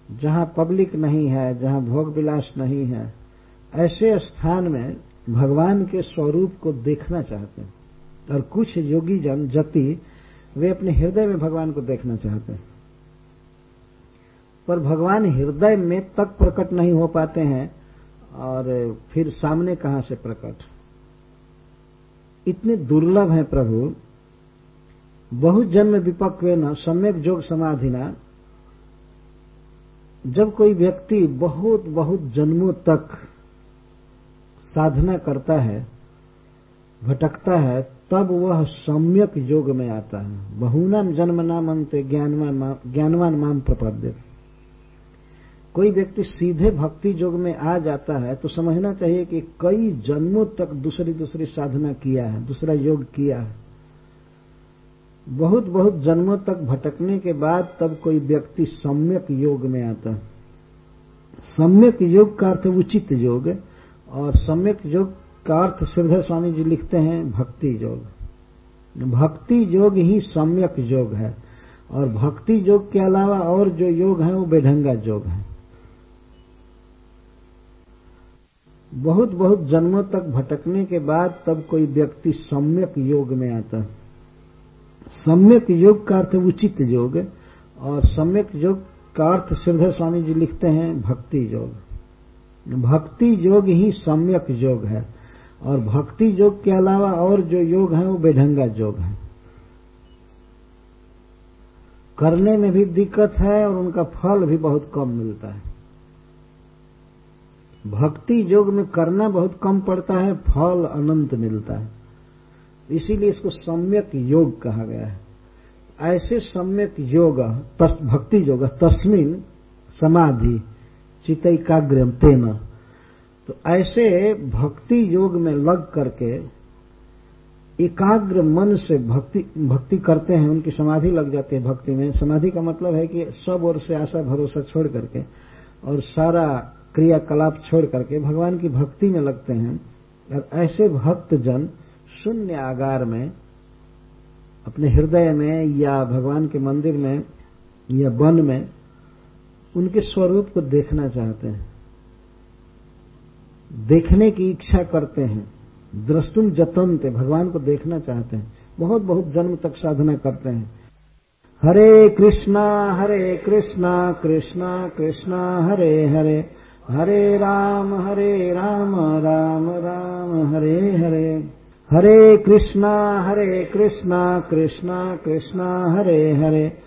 जहाँ पब्लिक नहीं है, जहाँ भोग विलास नहीं है, ऐसे स्थान में भगवान के स्वरूप को देखना चाहते हैं। और कुछ योगी जन, जति, वे अपने हृदय में भगवान को देखना चाहते हैं। पर भगवान हृदय में तक प्रकट नहीं हो पाते हैं, और फिर सामने कहाँ से प्रकट? इतने दुर्लभ हैं प्रभु। बहुत जन्म विपक न, सम्यक जोग समाधिना जब कोई व्यक्ति बहुत बहुत जन्मों तक साधना करता है, भटकता है, तब वह सम्यक योग में आता है। बहुनाम जन्म नाम अंत ज्ञानवान ज्ञानवान माम प्रपद्य। कोई व्यक्ति सीधे भक्ति योग में आ जाता है तो समझना चाहिए कि कई जन्मों तक दूसरी दूसरी साधना किया है, दूसरा योग किया है। बहुत बहुत जन्मों तक भटकने के बाद तब कोई व्यक्ति सम्यक योग में आता है। सम्यक योग का अर्थ उचित योग और सम्यक योग का अर्थ श्रीधर स्वामी जी लिखते हैं, भक्ति योग। भक्ति योग ही सम्यक योग है। और भक्ति योग के अलावा और जो योग है, वो बेढंगा योग है। बहुत बहुत जन्मों तक भटकने के बाद तब कोई व्यक्ति सम्यक योग में आता है। सम्यक योग का अर्थ उचित योग और सम्यक योग का अर्थ श्रीधर स्वामी जी लिखते हैं, भक्ति योग। भक्ति योग ही सम्यक योग है। और भक्ति योग के अलावा और जो योग है, वो बेढंगा योग है। करने में भी दिक्कत है और उनका फल भी बहुत कम मिलता है। भक्ति योग में करना बहुत कम पड़ता है, फल अनंत मिलता है। इसीलिए इसको सम्यक योग कहा गया है। ऐसे सम्यक योग भक्ति योग, तस्मिन समाधि चितैकाग्रम तेना तो ऐसे भक्ति योग में लग करके एकाग्र मन से भक्ति भक्ति करते हैं, उनकी समाधि लग जाती है भक्ति में। समाधि का मतलब है कि सब ओर से आशा, भरोसा छोड़ करके और सारा क्रियाकलाप छोड़ करके भगवान की भक्ति में लगते हैं। और ऐसे भक्त जन शून्य आगार में, अपने हृदय में या भगवान के मंदिर में या वन में उनके स्वरूप को देखना चाहते हैं। देखने की इच्छा करते हैं। द्रष्टुम जतनते भगवान को देखना चाहते हैं। बहुत बहुत जन्म तक साधना करते हैं। हरे कृष्णा हरे कृष्णा कृष्णा कृष्णा, हरे हरे। हरे राम हरे राम राम राम, हरे हरे। हरे कृष्णा हरे कृष्णा कृष्णा कृष्णा, हरे हरे।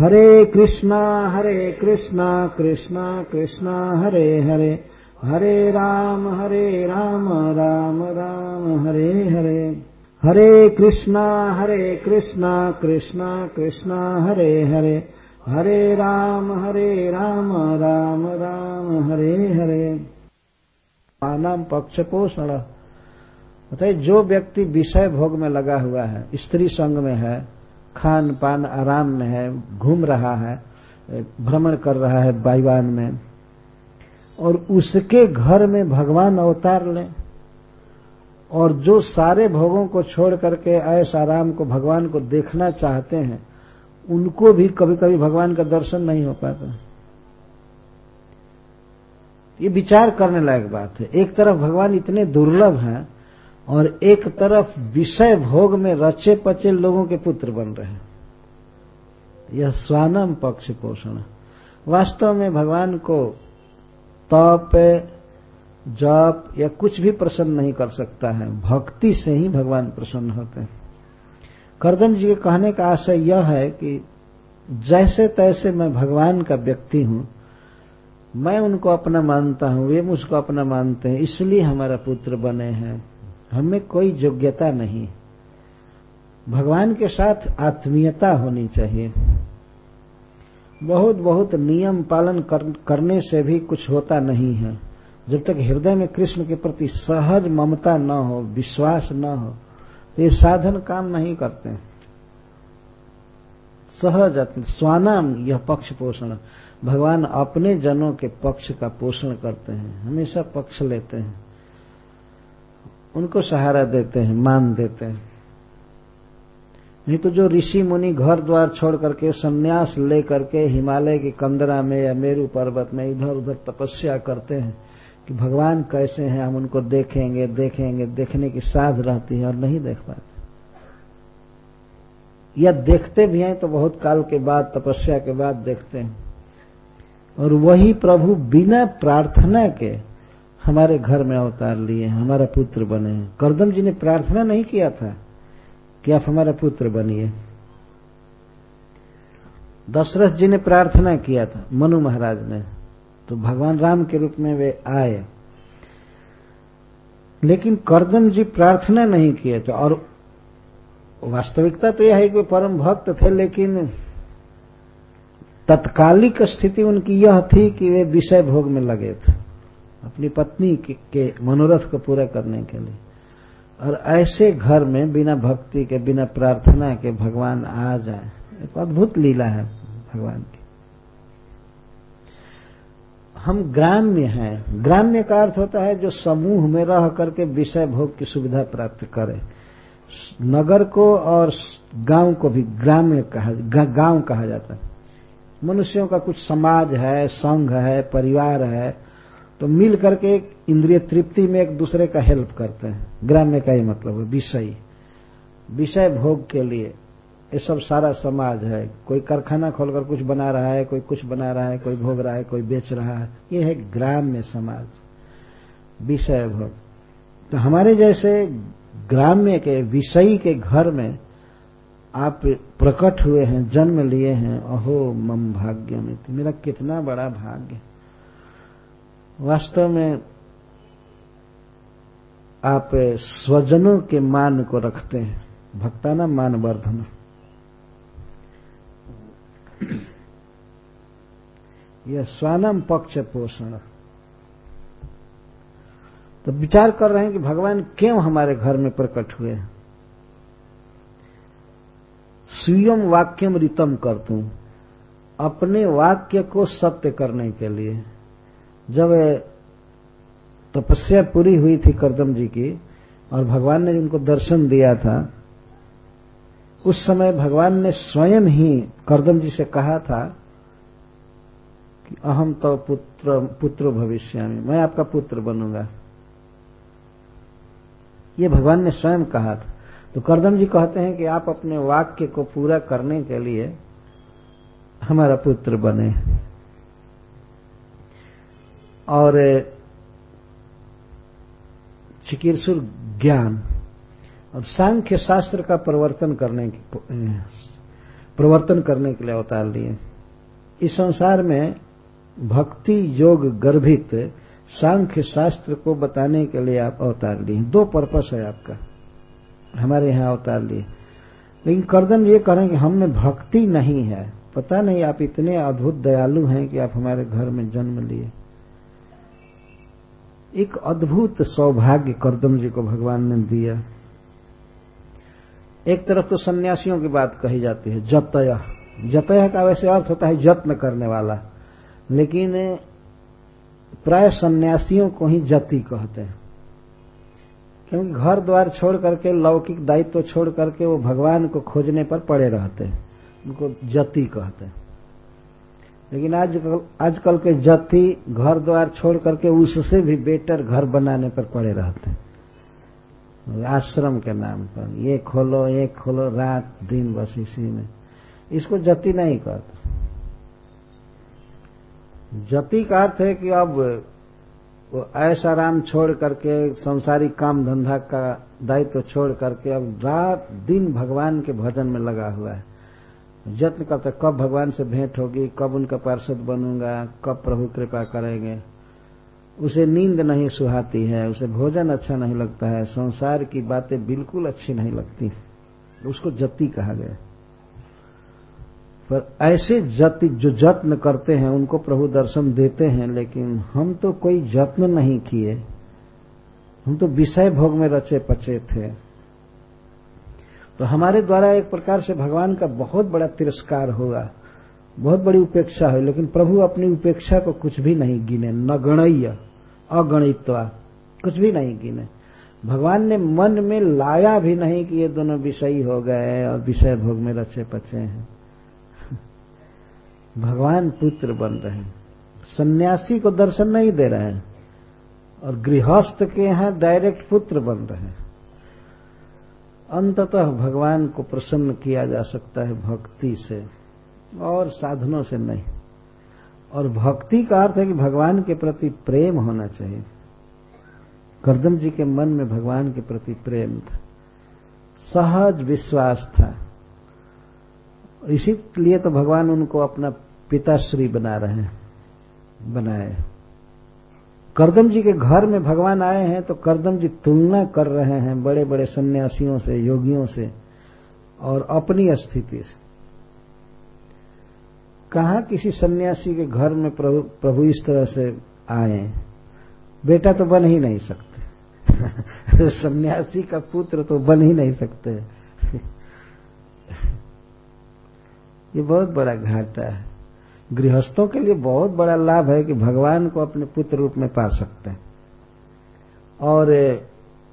हरे कृष्णा हरे कृष्णा कृष्णा कृष्णा, हरे हरे। हरे राम हरे राम राम राम, हरे हरे। हरे कृष्णा हरे कृष्णा कृष्णा कृष्णा, हरे हरे। हरे राम हरे राम राम राम, हरे हरे। नाम पक्ष पोषण बताइए जो व्यक्ति विषय भोग में लगा हुआ है, स्त्री संग में है खान पान आराम में है, घूम रहा है, भ्रमण कर रहा है बाईवान में। और उसके घर में भगवान अवतार लें। और जो सारे भोगों को छोड़ करके ऐस आराम को भगवान को देखना चाहते हैं, उनको भी कभी कभी भगवान का दर्शन नहीं हो पाता। ये विचार करने लायक बात है। एक तरफ़ भगवान इतने दुर्लभ हैं और एक तरफ़ विषय भोग में रचे पचे लोगों के पुत्र बन रहे हैं। यह स्वानम पक्ष पोषण। वास्तव में भगवान को तप, जप या कुछ भी प्रसन्न नहीं कर सकता है। भक्ति से ही भगवान प्रसन्न होते हैं। करदम जी के कहने का आशय यह है कि जैसे तैसे मैं भगवान का व्यक्ति हूँ, मैं उनको अपना मानता हूँ, वे मुझको अपना मानते हैं, इसलिए हमारा पुत्र बने हैं। हमें कोई योग्यता नहीं। भगवान के साथ आत्मीयता होनी चाहिए। बहुत बहुत नियम पालन कर, करने से भी कुछ होता नहीं है। जब तक हृदय में कृष्ण के प्रति सहज ममता न हो विश्वास न हो तो ये साधन काम नहीं करते। सहज स्वानाम यह पक्ष पोषण। भगवान अपने जनों के पक्ष का पोषण करते हैं। हमेशा पक्ष लेते हैं। उनको सहारा देते हैं, मान देते हैं। नहीं तो जो ऋषि मुनि घर द्वार छोड़ करके, संन्यास ले करके हिमालय की कंदरा में या मेरू पर्वत में इधर उधर तपस्या करते हैं कि भगवान कैसे हैं, हम उनको देखेंगे देखेंगे, देखने की साध रहती है और नहीं देख पाते। या देखते भी हैं तो बहुत काल के बाद, तपस्या के बाद देखते हैं। और वही प्रभु बिना प्रार्थना के हमारे घर में अवतार लिए हमारा पुत्र बने करदम जी ने प्रार्थना नहीं किया था कि आप हमारा पुत्र बनिए। दशरथ जी ने प्रार्थना किया था, मनु महाराज ने। तो भगवान राम के रूप में वे आए। लेकिन करदम जी प्रार्थना नहीं किए थे, और वास्तविकता तो यह है कि वे परम भक्त थे, लेकिन तत्कालिक स्थिति उनकी यह थी कि वे विषय भोग में लगे थे। अपनी पत्नी के मनोरथ को पूरा करने के लिए। और ऐसे घर में बिना भक्ति के, बिना प्रार्थना के भगवान आ जाए, एक अद्भुत लीला है भगवान की। हम ग्राम्य हैं। ग्राम्य का अर्थ होता है जो समूह में रह करके विषय भोग की सुविधा प्राप्त करे। नगर को और गाँव को भी ग्राम्य कहा गाँव कहा जाता है। मनुष्यों का कुछ समाज है, संघ है, परिवार है तो मिल करके एक इंद्रिय तृप्ति में एक दूसरे का हेल्प करते हैं। ग्राम्य का ही मतलब है, विषय। विषय भोग के लिए। ये सब सारा समाज है। कोई कारखाना खोलकर कुछ बना रहा है, कोई कुछ बना रहा है, कोई भोग रहा है, कोई बेच रहा है। ये है ग्राम्य समाज। विषय भोग। तो हमारे जैसे ग्राम्य के, विषयी के घर में आप प्रकट हुए हैं, जन्म लिए हैं, अहो, मम भाग्य मेरा कितना बड़ा भाग्य। वास्तव में आप स्वजनों के मान को रखते हैं। भक्ताना मान वर्धन यह स्वानम पक्ष पोषण तो विचार कर रहे हैं कि भगवान क्यों हमारे घर में प्रकट हुए? स्वयं वाक्यम रितम कर तू अपने वाक्य को सत्य करने के लिए। जब तपस्या पूरी हुई थी करदम जी की, और भगवान ने उनको दर्शन दिया था, उस समय भगवान ने स्वयं ही करदम जी से कहा था कि अहम तो पुत्र पुत्र में मैं आपका पुत्र बनूँगा। ये भगवान ने स्वयं कहा था। तो करदम जी कहते हैं कि आप अपने वाक्य को पूरा करने के लिए हमारा पुत्र बने। और चिकित्सुर ज्ञान और सांख्य शास्त्र का परिवर्तन करने की प्रवर्तन करने के लिए अवतार लिए। इस संसार में भक्ति योग गर्भित सांख्य शास्त्र को बताने के लिए आप अवतार लिए। दो पर्पस है आपका। हमारे यहाँ अवतार लिए। लेकिन करदम ये कह रहे हैं कि हम में भक्ति नहीं है। पता नहीं आप इतने अद्भुत दयालु हैं कि आप हमारे घर में जन्म लिए। एक अद्भुत सौभाग्य करदम जी को भगवान ने दिया। एक तरफ़ तो सन्यासियों की बात कही जाती है, जतय। जतय का वैसे अर्थ होता है जत्न करने वाला। लेकिन प्राय सन्यासियों को ही जति कहते हैं। क्योंकि घर द्वार छोड़ करके, लौकिक दायित्व छोड़ करके वो भगवान को खोजने पर पड़े रहते हैं। उनको जति कहते हैं। लेकिन आज आजकल के जति घर द्वार छोड़ करके उससे भी बेटर घर बनाने पर पड़े रहते हैं। आश्रम के नाम पर। ये खोलो ये खोलो, रात, दिन बस इसी में। इसको जति नहीं कहते। जति का अर्थ है कि अब ऐसा राम छोड़ करके, संसारिक काम धंधा का दायित्व छोड़ करके अब रात, दिन भगवान के भजन में लगा हुआ है। यत्न करते कब भगवान से भेंट होगी? कब उनका पार्षद बनूँगा? कब प्रभु कृपा करेंगे? उसे नींद नहीं सुहाती है, उसे भोजन अच्छा नहीं लगता है, संसार की बातें बिल्कुल अच्छी नहीं लगती। उसको जति कहा गया। पर ऐसे जति जो जत्न करते हैं, उनको प्रभु दर्शन देते हैं, लेकिन हम तो कोई जत्न नहीं किए। हम तो विषय भोग में रचे पचे थे। तो हमारे द्वारा एक प्रकार से भगवान का बहुत बड़ा तिरस्कार होगा, बहुत बड़ी उपेक्षा है लेकिन प्रभु अपनी उपेक्षा को कुछ भी नहीं गिने न गणय अगणित्वा, कुछ भी नहीं गिने। भगवान ने मन में लाया भी नहीं कि ये दोनों विषयी हो गए और विषय भोग में रचे पचे हैं। [laughs] भगवान पुत्र बन रहे हैं। सन्यासी को दर्शन नहीं दे रहे हैं और गृहस्थ के यहाँ डायरेक्ट पुत्र बन रहे हैं। अंततः भगवान को प्रसन्न किया जा सकता है भक्ति से, और साधनों से नहीं। और भक्ति का अर्थ है कि भगवान के प्रति प्रेम होना चाहिए। करदम जी के मन में भगवान के प्रति प्रेम था। सहज विश्वास था। इसीलिए तो भगवान उनको अपना पिताश्री बना रहे हैं, बनाए। करदम जी के घर में भगवान आए हैं तो करदम जी तुलना कर रहे हैं बड़े बड़े सन्यासियों से योगियों से और अपनी स्थिति से। कहा किसी सन्यासी के घर में प्रभु, प्रभु इस तरह से आए बेटा तो बन ही नहीं सकते। [laughs] सन्यासी का पुत्र तो बन ही नहीं सकते। [laughs] ये बहुत बड़ा घाटा है। गृहस्थों के लिए बहुत बड़ा लाभ है कि भगवान को अपने पुत्र रूप में पा सकते हैं। और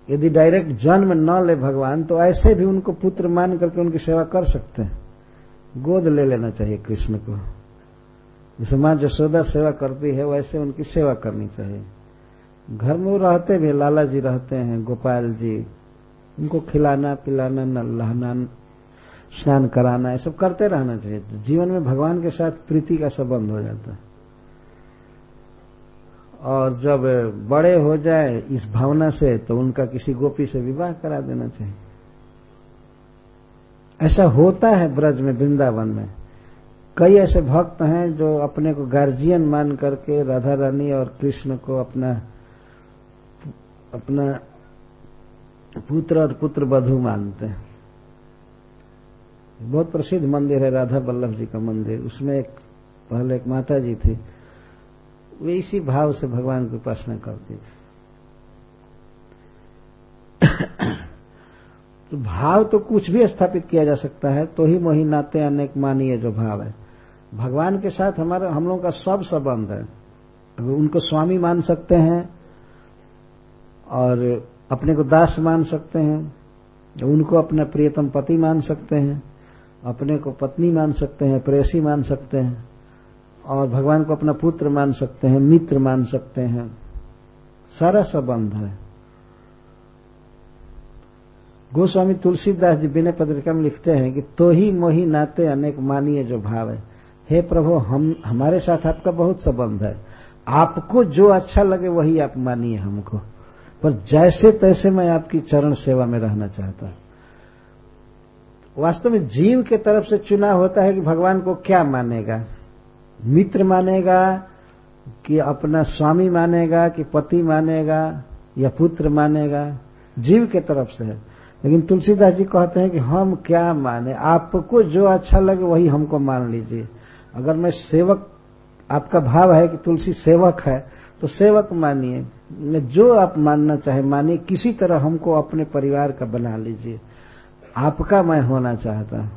यदि डायरेक्ट जन्म न ले भगवान तो ऐसे भी उनको पुत्र मान करके उनकी सेवा कर सकते हैं। गोद ले लेना चाहिए कृष्ण को। जैसे माँ जसोदा सेवा करती है, वैसे उनकी सेवा करनी चाहिए। घर में रहते भी लाला जी रहते हैं, गोपाल जी। उनको खिलाना पिलाना नहलाना स्नान कराना, ये सब करते रहना चाहिए। तो जीवन में भगवान के साथ प्रीति का संबंध हो जाता है। और जब बड़े हो जाए इस भावना से तो उनका किसी गोपी से विवाह करा देना चाहिए। ऐसा होता है ब्रज में, वृंदावन में। कई ऐसे भक्त हैं जो अपने को गार्जियन मान करके राधा रानी और कृष्ण को अपना अपना पुत्र और पुत्र बधु मानते हैं। बहुत प्रसिद्ध मंदिर है राधा वल्लभ जी का मंदिर। उसमें एक, पहले एक माता जी थी। वे इसी भाव से भगवान की उपासना करती थी। [coughs] तो भाव तो कुछ भी स्थापित किया जा सकता है तो ही मोही नाते अनेक मानिए जो भाव है। भगवान के साथ हमारा, हम लोगों का सब संबंध है। अगर उनको स्वामी मान सकते हैं, और अपने को दास मान सकते हैं उनको अपना प्रियतम पति मान सकते हैं अपने को पत्नी मान सकते हैं, प्रेसी मान सकते हैं, और भगवान को अपना पुत्र मान सकते हैं, मित्र मान सकते हैं। सारा संबंध है। गोस्वामी तुलसीदास जी विनय पत्रिका में लिखते हैं कि तो ही मोही नाते अनेक मानिए जो भाव है। हे प्रभु, हम, हमारे साथ आपका बहुत संबंध है। आपको जो अच्छा लगे वही आप मानिए हमको। पर जैसे तैसे मैं आपकी चरण सेवा में रहना चाहता हूँ। वास्तव में जीव के तरफ़ से चुना होता है कि भगवान को क्या मानेगा? मित्र मानेगा कि अपना स्वामी मानेगा कि पति मानेगा या पुत्र मानेगा? जीव के तरफ़ से। है लेकिन तुलसीदास जी कहते हैं कि हम क्या माने? आपको जो अच्छा लगे वही हमको मान लीजिए। अगर मैं सेवक, आपका भाव है कि तुलसी सेवक है तो सेवक मानिए। जो आप मानना चाहे, मानिए, किसी तरह हमको अपने परिवार का बना लीजिए। आपका मैं होना चाहता। हूँ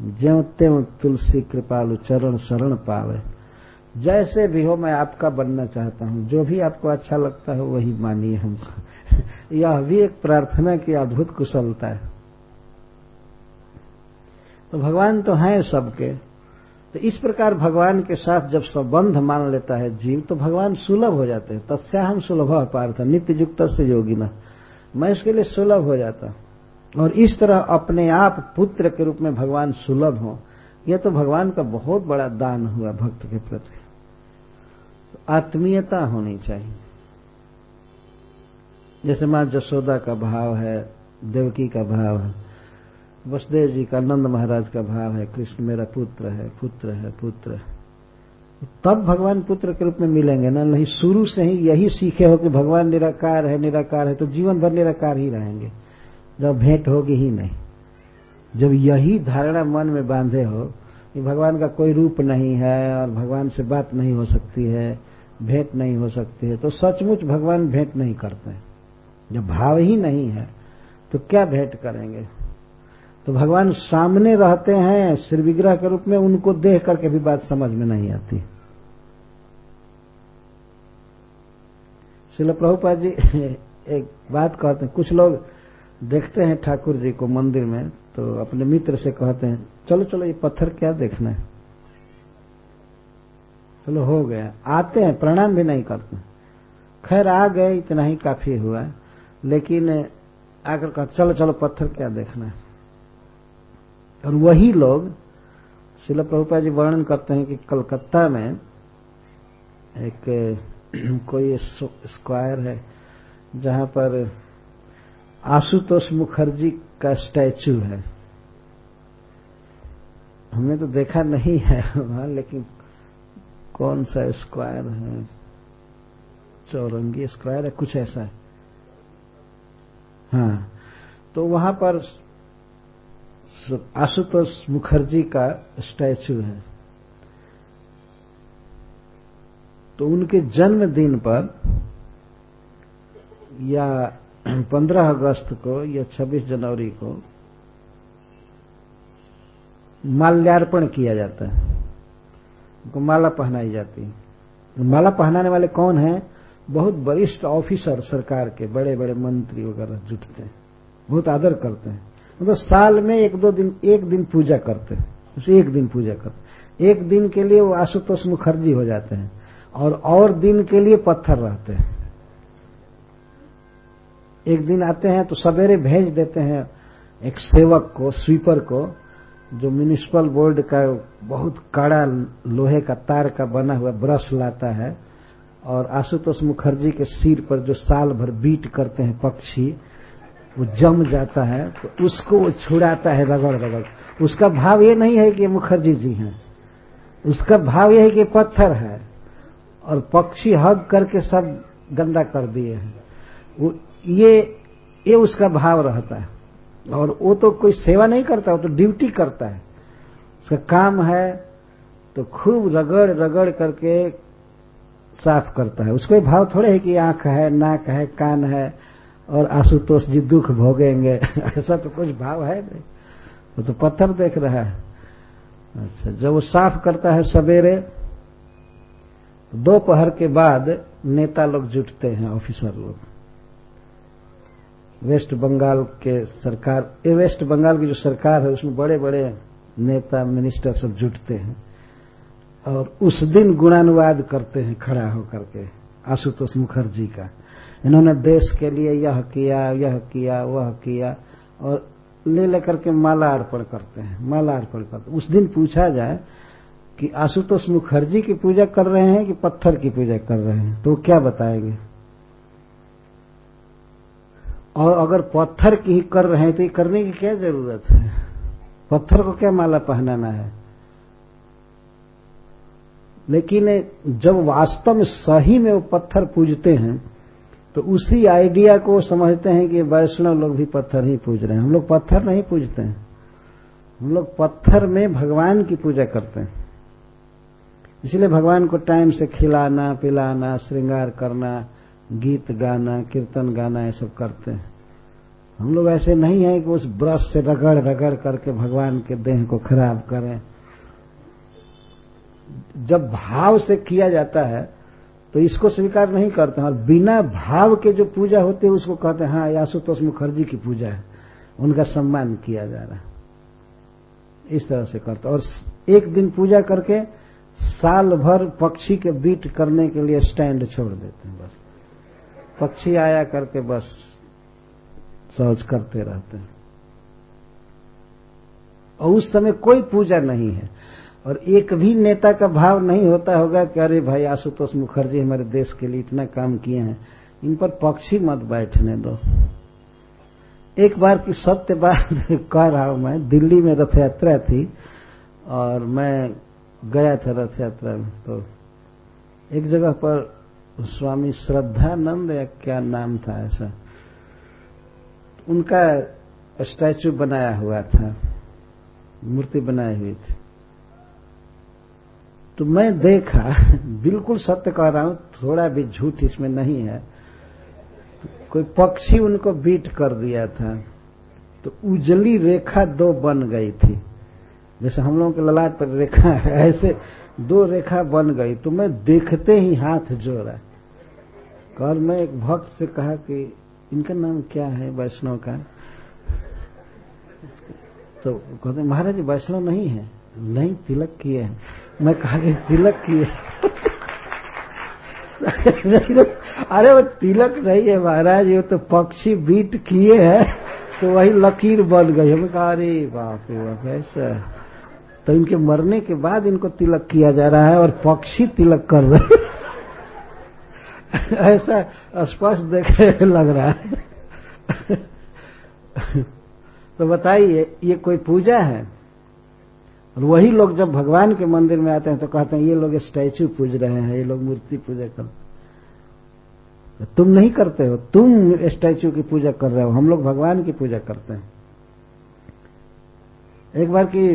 ज्यो त्यों तुलसी कृपालु चरण शरण पावे। जैसे भी हो मैं आपका बनना चाहता हूँ। जो भी आपको अच्छा लगता है, वही मानिए हम। यह भी एक प्रार्थना की अद्भुत कुशलता है। तो भगवान तो हैं सबके। तो इस प्रकार भगवान के साथ जब संबंध मान लेता है जीव तो भगवान सुलभ हो जाते हैं। तस्या हम सुलभ पार्थ नित्य युक्त से योगिना। मैं उसके लिए सुलभ हो जाता और इस तरह अपने आप पुत्र के रूप में भगवान सुलभ हो, यह तो भगवान का बहुत बड़ा दान हुआ भक्त के प्रति। तो आत्मीयता होनी चाहिए। जैसे माँ जसोदा का भाव है, देवकी का भाव है, वसुदेव जी का, नंद महाराज का भाव है, कृष्ण मेरा पुत्र है पुत्र है पुत्र है। तब भगवान पुत्र के रूप में मिलेंगे ना? नहीं, शुरू से ही यही सीखे हो कि भगवान निराकार है निराकार है तो जीवन भर निराकार ही रहेंगे। जब भेंट होगी ही नहीं। जब यही धारणा मन में बांधे हो कि भगवान का कोई रूप नहीं है और भगवान से बात नहीं हो सकती है, भेंट नहीं हो सकती है तो सचमुच भगवान भेंट नहीं करते। जब भाव ही नहीं है तो क्या भेंट करेंगे? तो भगवान सामने रहते हैं श्री विग्रह के रूप में उनको देख करके भी बात समझ में नहीं आती। शिल प्रभुपा जी, [laughs] एक बात कहते हैं, कुछ लोग देखते हैं ठाकुर जी को मंदिर में तो अपने मित्र से कहते हैं, चलो चलो, ये पत्थर क्या देखना है? चलो, हो गया। आते हैं, प्रणाम भी नहीं करते। खैर, आ गए, इतना ही काफ़ी हुआ। लेकिन आकर कहा, चलो चलो, पत्थर क्या देखना है? और वही लोग शिल प्रभुपा जी वर्णन करते हैं कि कलकत्ता में एक, [clears throat] कोई स्क्वायर है, जहाँ पर आशुतोष मुखर्जी का स्टैचू है। हमने तो देखा नहीं है वहाँ, लेकिन कौन सा स्क्वायर है? चौरंगी स्क्वायर है, कुछ ऐसा है। हाँ तो वहाँ पर आशुतोष मुखर्जी का स्टैचू है। तो उनके जन्मदिन पर या 15 अगस्त को या 26 जनवरी को माल्यार्पण किया जाता है। उनको माला पहनाई जाती है। माला पहनाने वाले कौन हैं? बहुत वरिष्ठ ऑफिसर सरकार के बड़े बड़े मंत्री वगैरह जुटते हैं। बहुत आदर करते हैं। मतलब साल में एक दो दिन, एक दिन पूजा करते हैं। उसे एक दिन पूजा करते एक दिन के लिए वो आशुतोष मुखर्जी हो जाते हैं और और दिन के लिए पत्थर रहते हैं। एक दिन आते हैं तो सवेरे भेज देते हैं एक सेवक को, स्वीपर को, जो म्यूनिसिपल बोर्ड का बहुत कड़ा लोहे का तार का बना हुआ ब्रश लाता है और आशुतोष मुखर्जी के सिर पर जो साल भर बीट करते हैं पक्षी वो जम जाता है तो उसको वो छुड़ाता है रगड़ रगड़ उसका भाव ये नहीं है कि मुखर्जी जी हैं। उसका भाव यह है कि पत्थर है। और पक्षी हग करके सब गंदा कर दिए हैं। वो ये ये उसका भाव रहता है। और वो तो कोई सेवा नहीं करता, वो तो ड्यूटी करता है। उसका काम है तो खूब रगड़ रगड़ करके साफ़ करता है। उसको भाव थोड़े है कि आँख है, नाक है, कान है और आशुतोष जी दुख भोगेंगे। [laughs] ऐसा तो कुछ भाव है नहीं। वो तो पत्थर देख रहा है। अच्छा जब वो साफ़ करता है सवेरे दोपहर के बाद नेता लोग जुटते हैं, ऑफिसर लोग। वेस्ट बंगाल के सरकार, ये वेस्ट बंगाल की जो सरकार है, उसमें बड़े बड़े नेता, मिनिस्टर सब जुटते हैं। और उस दिन गुणानुवाद करते हैं, खड़ा होकर के, आशुतोष मुखर्जी का। इन्होंने देश के लिए यह किया यह किया, वह किया, और ले लेकर के माला अर्पण करते हैं, माला अर्पण करते उस दिन पूछा जाए कि आशुतोष मुखर्जी की पूजा कर रहे हैं कि पत्थर की पूजा कर रहे हैं? तो क्या बताएँगे? और अगर पत्थर की ही कर रहे हैं तो ये करने की क्या ज़रूरत है? पत्थर को क्या माला पहनाना है? लेकिन जब वास्तव में सही में वो पत्थर पूजते हैं तो उसी आइडिया को समझते हैं कि वैष्णव लोग भी पत्थर ही पूज रहे हैं। हम लोग पत्थर नहीं पूजते हैं। हम लोग पत्थर में भगवान की पूजा करते हैं। इसलिए भगवान को टाइम से खिलाना, पिलाना, श्रृंगार करना, गीत गाना, कीर्तन गाना, ये सब करते हैं। हम लोग ऐसे नहीं है कि उस ब्रश से रगड़ रगड़ करके भगवान के देह को खराब करें। जब भाव से किया जाता है तो इसको स्वीकार नहीं करते हैं। और बिना भाव के जो पूजा होती है, उसको कहते हैं हाँ आशुतोष मुखर्जी की पूजा है। उनका सम्मान किया जा रहा है। इस तरह से करते और एक दिन पूजा करके साल भर पक्षी के बीट करने के लिए स्टैंड छोड़ देते हैं, बस। पक्षी आया करके बस शौच करते रहते हैं। और उस समय कोई पूजा नहीं है। और एक भी नेता का भाव नहीं होता होगा कि अरे भाई आशुतोष मुखर्जी हमारे देश के लिए इतना काम किए हैं। इन पर पक्षी मत बैठने दो। एक बार की सत्य बात [laughs] कह रहा हूँ मैं, दिल्ली में रथ यात्रा थी और मैं गया था रथ यात्रा में तो एक जगह पर स्वामी श्रद्धानंद या क्या नाम था ऐसा, उनका स्टैचू बनाया हुआ था, मूर्ति बनाई हुई थी। तो मैं देखा, बिल्कुल सत्य कह रहा हूँ, थोड़ा भी झूठ इसमें नहीं है। कोई पक्षी उनको बीट कर दिया था तो उजली रेखा दो बन गई थी। जैसे हम लोगों के ललाट पर रेखा है, ऐसे दो रेखा बन गई तो मैं देखते ही हाथ जोड़ा। और मैं एक भक्त से कहा कि, इनका नाम क्या है वैष्णव का? तो कहते, महाराज, वैष्णव नहीं है, नहीं तिलक किए हैं। मैं कहा तिलक किए अरे, वो तिलक नहीं है महाराज, ये तो पक्षी बीट किए हैं तो वही लकीर बन गई हमें कहा, अरे बाप रे बाप, ऐसा तो इनके मरने के बाद इनको तिलक किया जा रहा है और पक्षी तिलक कर रहे ऐसा स्पष्ट देखे लग रहा है। तो बताइए, ये कोई पूजा है? और वही लोग जब भगवान के मंदिर में आते हैं तो कहते हैं, ये लोग स्टैचू पूज रहे हैं, ये लोग मूर्ति पूजा करते तो तुम नहीं करते हो, तुम स्टैचू की पूजा कर रहे हो, हम लोग भगवान की पूजा करते हैं। एक बार की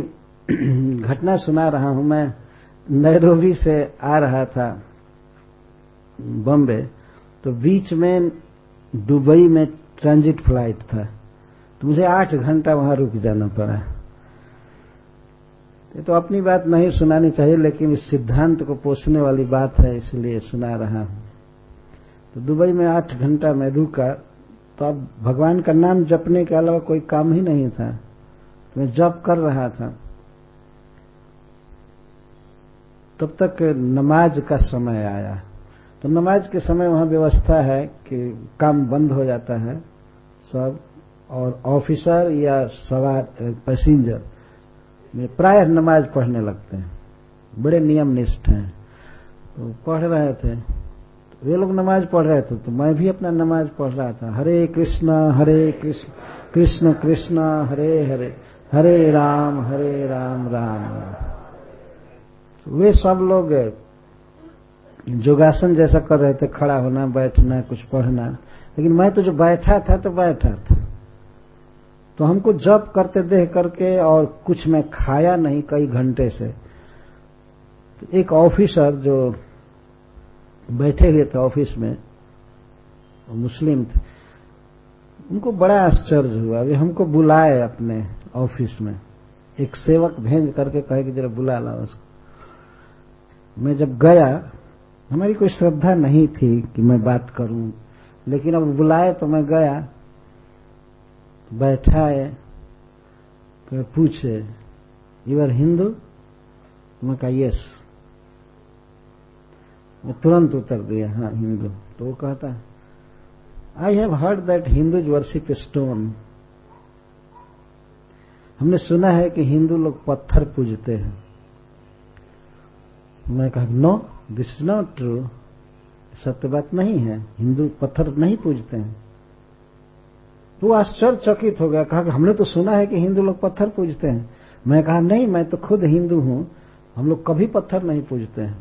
[clears throat] घटना सुना रहा हूँ मैं, नैरोबी से आ रहा था बॉम्बे तो बीच में दुबई में ट्रांजिट फ़्लाइट था। तो मुझे आठ घंटा वहाँ रुक जाना पड़ा। ये तो अपनी बात नहीं सुनानी चाहिए, लेकिन इस सिद्धांत को पोषने वाली बात है, इसलिए सुना रहा हूँ। तो दुबई में आठ घंटा में रुका तो अब भगवान का नाम जपने के अलावा कोई काम ही नहीं था। तो मैं जप कर रहा था। तब तक नमाज़ का समय आया। तो नमाज़ के समय वहाँ व्यवस्था है कि काम बंद हो जाता है सब, और ऑफिसर या सवार, पैसेंजर। में प्राय नमाज़ पढ़ने लगते हैं। बड़े नियम निष्ठ हैं। तो पढ़ रहे थे। तो वे लोग नमाज़ पढ़ रहे थे तो मैं भी अपना नमाज़ पढ़ रहा था। हरे कृष्ण हरे कृष्ण कृष्ण कृष्ण, हरे हरे हरे राम हरे राम राम राम। वे सब लोग योगासन जैसा कर रहे थे, खड़ा होना, बैठना, कुछ पढ़ना। लेकिन मैं तो जो बैठा था तो बैठा था। तो हमको जब करते देख करके और कुछ मैं खाया नहीं कई घंटे से। तो एक ऑफिसर जो बैठे हुए थे ऑफ़िस में मुस्लिम थे, उनको बड़ा आश्चर्य हुआ। वे हमको बुलाए अपने ऑफ़िस में। एक सेवक भेज करके कहे कि जरा बुला ला उसको। मैं जब गया, हमारी कोई श्रद्धा नहीं थी कि मैं बात करूँ, लेकिन अब बुलाए तो मैं गया। बैठा है पूछे यू आर हिंदू मैं कहा यस मैं तुरंत उत्तर दिया हाँ हिंदू तो वो कहता I have heard that Hindus worship stone हमने सुना है कि हिंदू लोग पत्थर पूजते हैं। मैं कहा no this is not true सत्य बात नहीं है। हिंदू पत्थर नहीं पूजते हैं। तो आश्चर्यचकित हो गया, कहा कि हमने तो सुना है कि हिंदू लोग पत्थर पूजते हैं। मैं कहा, नहीं, मैं तो खुद हिंदू हूँ, हम लोग कभी पत्थर नहीं पूजते हैं।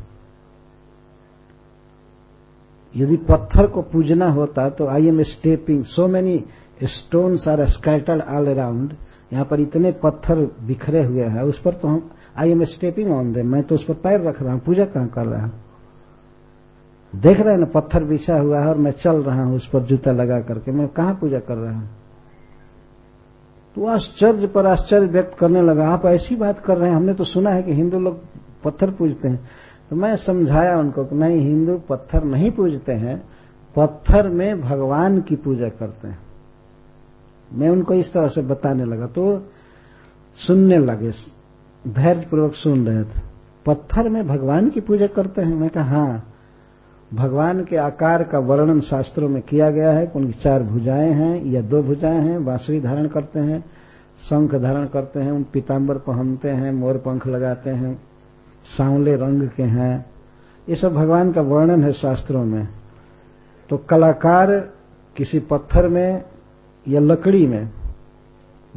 यदि पत्थर को पूजना होता तो I am stepping so many stones are scattered all around यहाँ पर इतने पत्थर बिखरे हुए हैं, उस पर तो हम I am stepping on the मैं तो उस पर पैर रख रहा हूँ, पूजा कहाँ कर रहा हूँ? देख रहे हैं ना, पत्थर बिछा हुआ है और मैं चल रहा हूँ, उस पर जूता लगा करके। मैं कहाँ पूजा कर रहा हूँ? तो आश्चर्य पर आश्चर्य व्यक्त करने लगा, आप ऐसी बात कर रहे हैं, हमने तो सुना है कि हिंदू लोग पत्थर पूजते हैं। तो मैं समझाया उनको कि नहीं, हिंदू पत्थर नहीं पूजते हैं, पत्थर में भगवान की पूजा करते हैं। मैं उनको इस तरह से बताने लगा तो सुनने लगे, धैर्यपूर्वक सुन रहे थे। पत्थर में भगवान की पूजा करते हैं? मैं कहा हाँ। भगवान के आकार का वर्णन शास्त्रों में किया गया है कि उनकी चार भुजाएँ हैं, या दो भुजाएँ हैं बांसुरी धारण करते हैं, शंख धारण करते हैं, उन पीताम्बर पहनते हैं, मोर पंख लगाते हैं, सांवले रंग के हैं। ये सब भगवान का वर्णन है शास्त्रों में। तो कलाकार किसी पत्थर में या लकड़ी में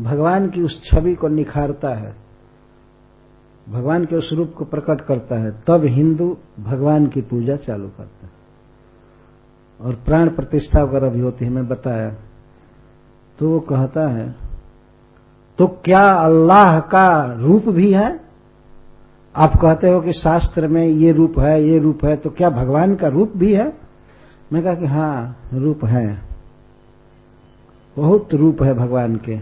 भगवान की उस छवि को निखारता है। भगवान के उस रूप को प्रकट करता है। तब हिंदू भगवान की पूजा चालू करता है। और प्राण प्रतिष्ठा वगैरह भी होती है, मैं बताया। तो वो कहता है तो क्या अल्लाह का रूप भी है? आप कहते हो कि शास्त्र में ये रूप है, ये रूप है तो क्या भगवान का रूप भी है? मैं कहा कि हाँ रूप है। बहुत रूप है भगवान के।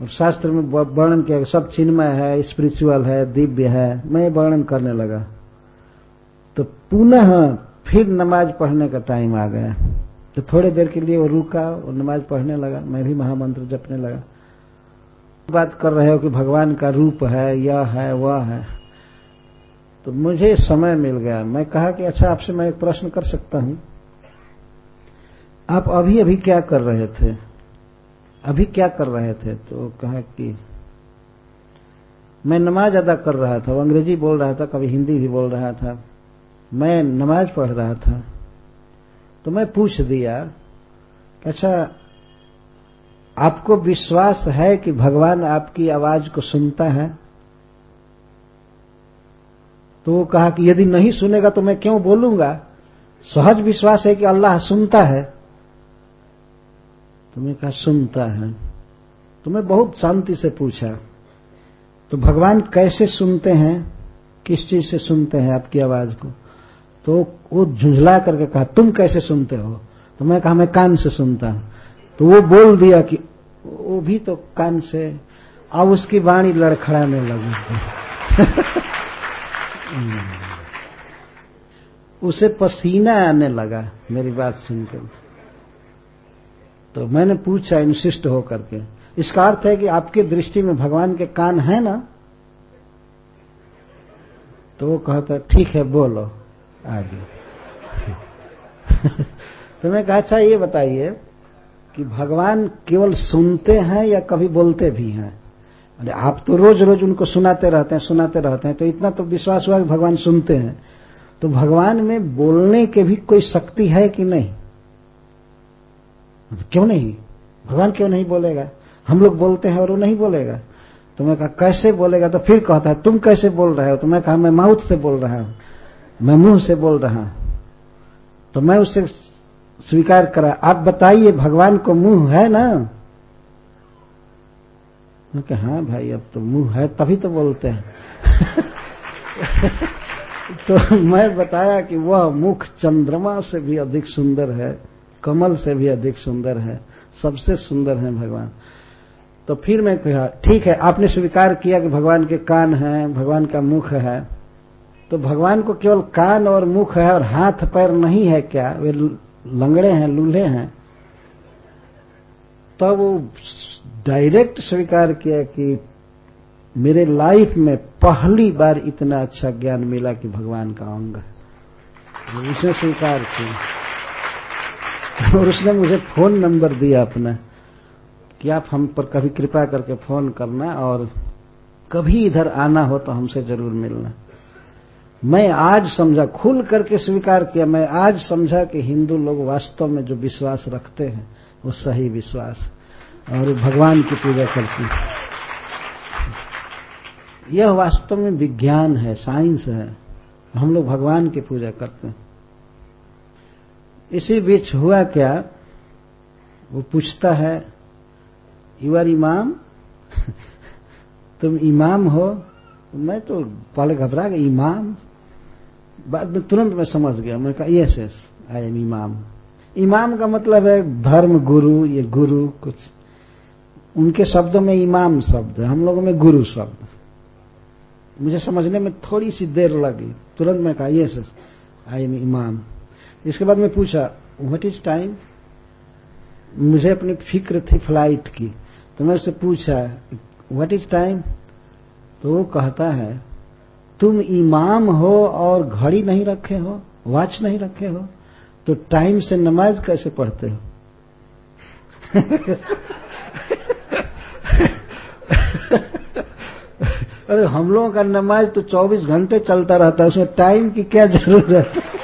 और शास्त्र में वर्णन किया सब चिन्मय है स्पिरिचुअल है, दिव्य है। मैं वर्णन करने लगा। तो पुनः फिर नमाज़ पढ़ने का टाइम आ गया। तो थोड़ी देर के लिए वो रुका और नमाज़ पढ़ने लगा। मैं भी महामंत्र जपने लगा। बात कर रहे हो कि भगवान का रूप है, यह है, वह है। तो मुझे समय मिल गया। मैं कहा कि अच्छा आपसे मैं एक प्रश्न कर सकता हूँ। आप अभी अभी क्या कर रहे थे? अभी क्या कर रहे थे? तो कहा कि मैं नमाज़ अदा कर रहा था। वो अंग्रेज़ी बोल रहा था, कभी हिंदी भी बोल रहा था। मैं नमाज़ पढ़ रहा था तो मैं पूछ दिया अच्छा आपको विश्वास है कि भगवान आपकी आवाज़ को सुनता है? तो वो कहा कि यदि नहीं सुनेगा तो मैं क्यों बोलूँगा? सहज विश्वास है कि अल्लाह सुनता है। तो मैं कहा, सुनता है। तो मैं बहुत शांति से पूछा तो भगवान कैसे सुनते हैं? किस चीज़ से सुनते हैं आपकी आवाज़ को? तो वो झुंझला करके कहा, तुम कैसे सुनते हो? तो मैं कहा, मैं कान से सुनता हूँ। तो वो बोल दिया कि, वो भी तो कान से। अब उसकी वाणी लड़खड़ाने लगी। [laughs] उसे पसीना आने लगा मेरी बात सुनकर। तो मैंने पूछा, इंसिस्ट होकर के, इसका अर्थ है कि आपकी दृष्टि में भगवान के कान है ना? तो वो कहता, ठीक है, बोलो। आगे। [laughs] तो मैं कहा अच्छा ये बताइए कि भगवान केवल सुनते हैं या कभी बोलते भी हैं? अरे, आप तो रोज रोज उनको सुनाते रहते हैं, सुनाते रहते हैं तो इतना तो विश्वास हुआ कि भगवान सुनते हैं। तो भगवान में बोलने के भी कोई शक्ति है कि नहीं? क्यों नहीं? भगवान क्यों नहीं बोलेगा? हम लोग बोलते हैं और वो नहीं बोलेगा। तो मैं कहा, कैसे बोलेगा? तो फिर कहता है, तुम कैसे बोल रहे हो? तो मैं कहा, मैं माउथ से बोल रहा हूँ। मैं मुँह से बोल रहा हूँ। तो मैं उससे स्वीकार करा, आप बताइए, भगवान को मुँह है ना? मैं कहा हाँ भाई, अब तो मुँह है, तभी तो बोलते हैं। [laughs] तो मैं बताया कि वह मुख चंद्रमा से भी अधिक सुंदर है, कमल से भी अधिक सुंदर है, सबसे सुंदर है भगवान। तो फिर मैं कहा, ठीक है, आपने स्वीकार किया कि भगवान के कान हैं, भगवान का मुख है। तो भगवान को केवल कान और मुख है और हाथ पैर नहीं है क्या? वे लंगड़े हैं, लूल्हे हैं। तब तो वो डायरेक्ट स्वीकार किया कि मेरे लाइफ में पहली बार इतना अच्छा ज्ञान मिला कि भगवान का अंग है। उसने स्वीकार किया। और उसने मुझे फ़ोन नंबर दिया अपना कि आप हम पर कभी कृपा करके फ़ोन करना और कभी इधर आना हो तो हमसे ज़रूर मिलना। मैं आज समझा, खुल करके स्वीकार किया, मैं आज समझा कि हिंदू लोग वास्तव में जो विश्वास रखते हैं, वो सही विश्वास और भगवान की पूजा करती यह वास्तव में विज्ञान है, साइंस है। हम लोग भगवान की पूजा करते हैं। इसी बीच हुआ क्या? वो पूछता है यू आर इमाम तुम इमाम हो? मैं तो पहले घबरा गया इमाम बाद में तुरंत मैं समझ गया। मैं कहा यस यस आई एम इमाम इमाम का मतलब है धर्म गुरु, ये गुरु कुछ, उनके शब्दों में इमाम शब्द हम लोगों में गुरु शब्द मुझे समझने में थोड़ी सी देर लगी। तुरंत मैं कहा यस यस आई एम इमाम इसके बाद मैं पूछा व्हाट इज़ टाइम मुझे अपनी फ़िक्र थी फ़्लाइट की। तो मैं उससे पूछा व्हाट इज़ टाइम तो वो कहता है तुम इमाम हो और घड़ी नहीं रखे हो, वॉच नहीं रखे हो तो टाइम से नमाज़ कैसे पढ़ते हो? [laughs] अरे, हम लोगों का नमाज़ तो 24 घंटे चलता रहता है, उसमें टाइम की क्या ज़रूरत? है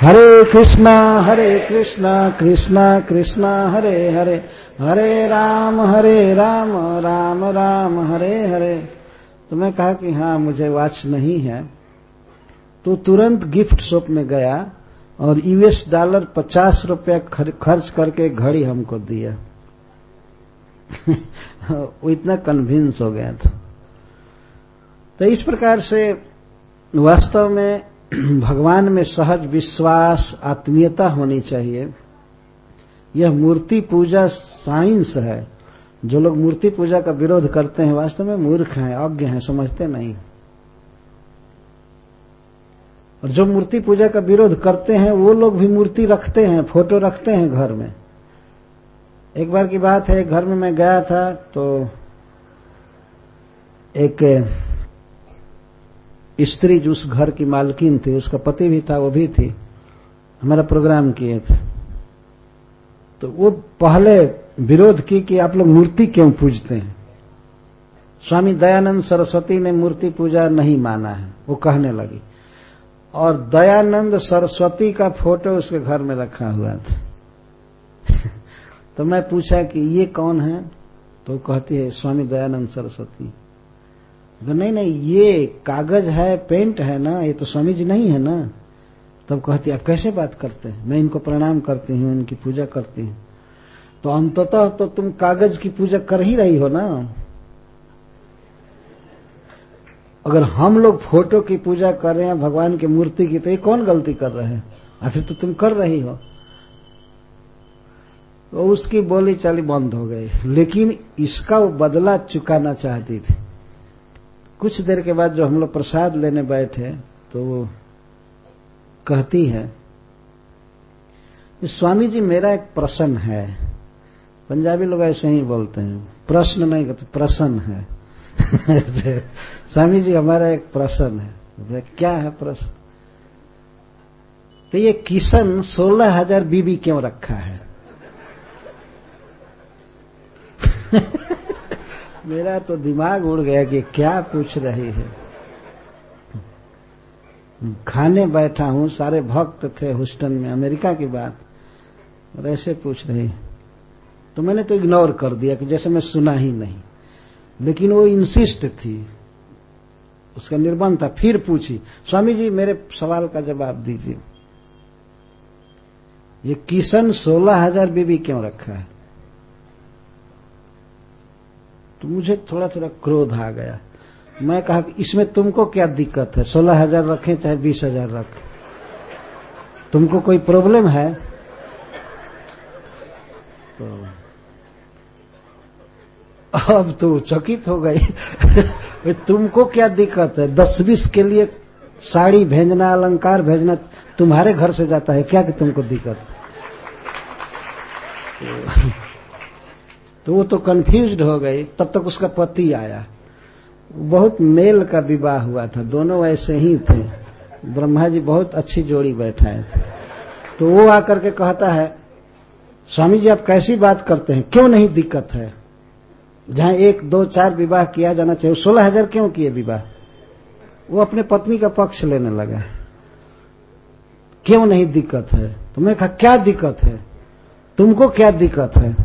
हरे कृष्णा हरे कृष्णा कृष्णा कृष्णा, हरे हरे हरे राम हरे राम राम राम, हरे हरे। तो मैं कहा कि हाँ मुझे वॉच नहीं है। तो तुरंत गिफ्ट शॉप में गया और यूएस डॉलर पचास रुपया खर्च करके घड़ी हमको दिया। [laughs] वो इतना कन्विंस हो गया था। तो इस प्रकार से वास्तव में [clears throat] भगवान में सहज विश्वास, आत्मीयता होनी चाहिए। यह मूर्ति पूजा साइंस है। जो लोग मूर्ति पूजा का विरोध करते हैं, वास्तव में मूर्ख हैं, अज्ञ हैं, समझते नहीं। और जो मूर्ति पूजा का विरोध करते हैं, वो लोग भी मूर्ति रखते हैं, फ़ोटो रखते हैं घर में। एक बार की बात है, घर में मैं गया था तो एक स्त्री जो उस घर की मालकिन थी, उसका पति भी था, वो भी थी, हमारा प्रोग्राम किए थे। तो वो पहले विरोध की कि आप लोग मूर्ति क्यों पूजते हैं? स्वामी दयानंद सरस्वती ने मूर्ति पूजा नहीं माना है, वो कहने लगी। और दयानंद सरस्वती का फ़ोटो उसके घर में रखा हुआ था। [laughs] तो मैं पूछा कि ये कौन है? तो कहती है, स्वामी दयानंद सरस्वती। तो नहीं नहीं, ये कागज़ है, पेंट है ना, ये तो स्वामी जी नहीं है ना? तब कहती आप कैसे बात करते हैं? मैं इनको प्रणाम करती हूँ, इनकी पूजा करती हूँ। तो अंततः तो तुम कागज़ की पूजा कर ही रही हो ना। अगर हम लोग फ़ोटो की पूजा कर रहे हैं, भगवान की मूर्ति की तो ये कौन गलती कर रहे हैं? आखिर तो तुम कर रही हो। तो उसकी बोली चाली बंद हो गई। लेकिन इसका वो बदला चुकाना चाहती थी। कुछ देर के बाद जो हम लोग प्रसाद लेने बैठे तो वो कहती है स्वामी जी, मेरा एक प्रश्न है। पंजाबी लोग ऐसे ही बोलते हैं। प्रश्न नहीं कहते प्रश्न है। [laughs] स्वामी जी, हमारा एक प्रश्न है। क्या है प्रश्न? तो ये किशन सोलह हज़ार बीबी क्यों रखा है? [laughs] मेरा तो दिमाग उड़ गया कि क्या पूछ रही है। खाने बैठा हूँ, सारे भक्त थे हुस्टन में, अमेरिका की बात, और ऐसे पूछ रही तो मैंने तो इग्नोर कर दिया कि जैसे मैं सुना ही नहीं। लेकिन वो इंसिस्ट थी। उसका निर्बंध था। फिर पूछी, स्वामी जी, मेरे सवाल का जवाब दीजिए। ये किशन सोलह हज़ार बीबी क्यों रखा है? तो मुझे थोड़ा थोड़ा क्रोध आ गया। मैं कहा कि इसमें तुमको क्या दिक्कत है? सोलह हज़ार रखें, चाहे बीस हज़ार रखें। तुमको कोई प्रॉब्लम है? तो अब तो चकित हो गई। [laughs] तुमको क्या दिक्कत है? दस बीस के लिए साड़ी भेजना, अलंकार भेजना तुम्हारे घर से जाता है। क्या कि तुमको दिक्कत? तो वो तो कंफ्यूज्ड हो गई। तब तक उसका पति आया। बहुत मेल का विवाह हुआ था। दोनों ऐसे ही थे। ब्रह्मा जी बहुत अच्छी जोड़ी बैठाए थे। तो वो आकर के कहता है, स्वामी जी, आप कैसी बात करते हैं? क्यों नहीं दिक्कत है? जहाँ एक, दो, चार विवाह किया जाना चाहिए सोलह हज़ार क्यों किए विवाह? वो अपने पत्नी का पक्ष लेने लगा। क्यों नहीं दिक्कत है? तो मैं कहा, क्या दिक्कत है? तुमको क्या दिक्कत है?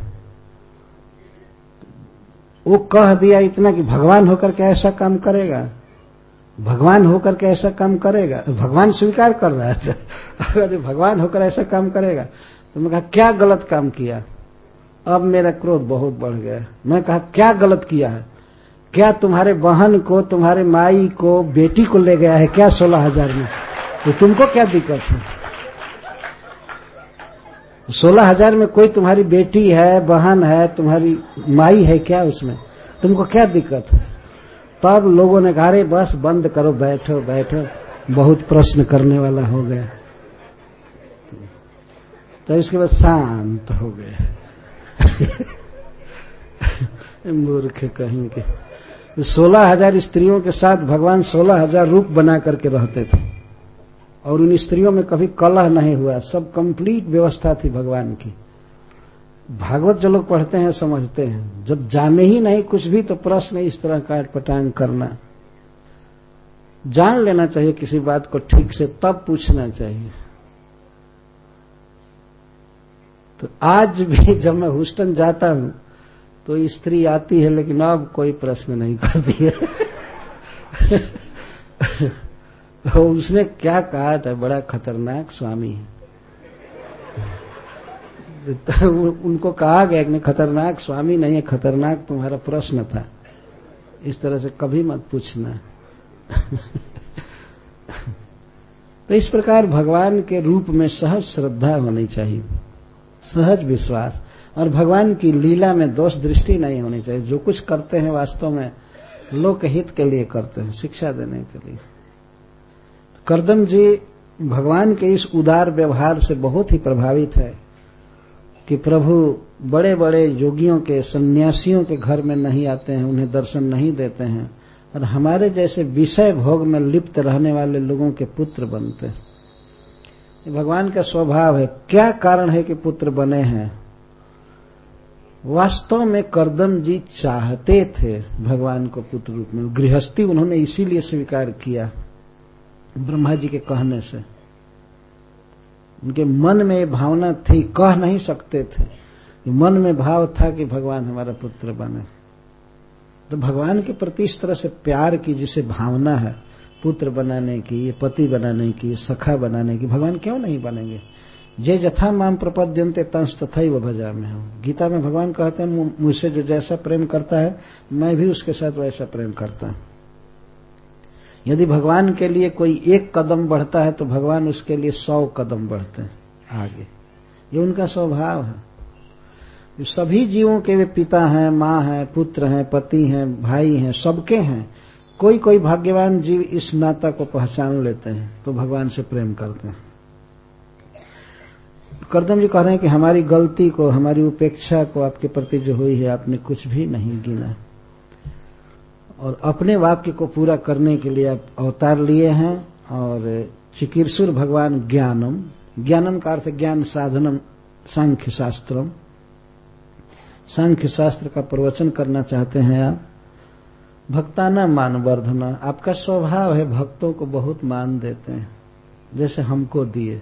वो कह दिया इतना कि भगवान होकर के ऐसा काम करेगा। भगवान होकर के ऐसा काम करेगा। भगवान स्वीकार कर रहा है। [laughs] अगर भगवान होकर ऐसा काम करेगा तो मैं कहा, क्या गलत काम किया? अब मेरा क्रोध बहुत बढ़ गया। मैं कहा, क्या गलत किया है? क्या तुम्हारे बहन को, तुम्हारे माई को, बेटी को ले गया है? क्या सोलह हज़ार में? तो तुमको क्या दिक्कत है? सोलह हज़ार में कोई तुम्हारी बेटी है, बहन है, तुम्हारी माई है क्या उसमें? तुमको क्या दिक्कत है? तब लोगों ने कहा, अरे बस बंद करो, बैठो बैठो। बहुत प्रश्न करने वाला हो गया। तो इसके बाद शांत हो गए [laughs] मूर्ख कहेंगे। सोलह हज़ार स्त्रियों के साथ भगवान सोलह हज़ार रूप बना करके रहते थे। और उन स्त्रियों में कभी कलह नहीं हुआ। सब कंप्लीट व्यवस्था थी भगवान की। भागवत जो लोग पढ़ते हैं, समझते हैं। जब जाने ही नहीं कुछ भी तो प्रश्न इस तरह काट पटांग करना। जान लेना चाहिए किसी बात को ठीक से, तब पूछना चाहिए। तो आज भी [laughs] जब मैं हुस्टन जाता हूँ तो स्त्री आती है, लेकिन अब कोई प्रश्न नहीं करती है। [laughs] तो उसने क्या कहा था? बड़ा खतरनाक स्वामी है। [laughs] तो उनको कहा गया कि खतरनाक स्वामी नहीं है, खतरनाक तुम्हारा प्रश्न था। इस तरह से कभी मत पूछना। तो इस प्रकार भगवान के रूप में सहज श्रद्धा होनी चाहिए। सहज विश्वास। और भगवान की लीला में दोष दृष्टि नहीं होनी चाहिए। जो कुछ करते हैं वास्तव में लोक हित के लिए करते हैं, शिक्षा देने के लिए। करदम जी, भगवान के इस उदार व्यवहार से बहुत ही प्रभावित है कि प्रभु बड़े बड़े योगियों के, सन्यासियों के घर में नहीं आते हैं, उन्हें दर्शन नहीं देते हैं। और हमारे जैसे विषय भोग में लिप्त रहने वाले लोगों के पुत्र बनते हैं। भगवान का स्वभाव है। क्या कारण है कि पुत्र बने हैं? वास्तव में करदम जी चाहते थे भगवान को पुत्र रूप में। गृहस्थी उन्होंने इसीलिए स्वीकार किया ब्रह्मा जी के कहने से। उनके मन में भावना थी, कह नहीं सकते थे। मन में भाव था कि भगवान हमारा पुत्र बने। तो भगवान के प्रति इस तरह से प्यार की जिसे भावना है पुत्र बनाने की, पति बनाने की, सखा बनाने की, भगवान क्यों नहीं बनेंगे? जे जथा माम प्रपद्यंते तंस तथा वो भजा में हूँ गीता में भगवान कहते हैं मुझसे जो जैसा प्रेम करता है, मैं भी उसके साथ वैसा प्रेम करता हूँ। यदि भगवान के लिए कोई एक कदम बढ़ता है तो भगवान उसके लिए सौ कदम बढ़ते हैं आगे। ये उनका स्वभाव है। सभी जीवों के वे पिता हैं, माँ हैं, पुत्र हैं, पति हैं, भाई हैं, सबके हैं। कोई कोई भाग्यवान जीव इस नाता को पहचान लेते हैं तो भगवान से प्रेम करते हैं। करदम जी कह रहे हैं कि हमारी गलती को, हमारी उपेक्षा को आपके प्रति जो हुई है, आपने कुछ भी नहीं गिना। और अपने वाक्य को पूरा करने के लिए आप अवतार लिए हैं, और चिकित्सुर भगवान ज्ञानम। ज्ञानम का अर्थ ज्ञान साधनम सांख्य शास्त्रम सांख्य शास्त्र का प्रवचन करना चाहते हैं आप। भक्ताना मान वर्धना। आपका स्वभाव है, भक्तों को बहुत मान देते हैं। जैसे हमको दिए।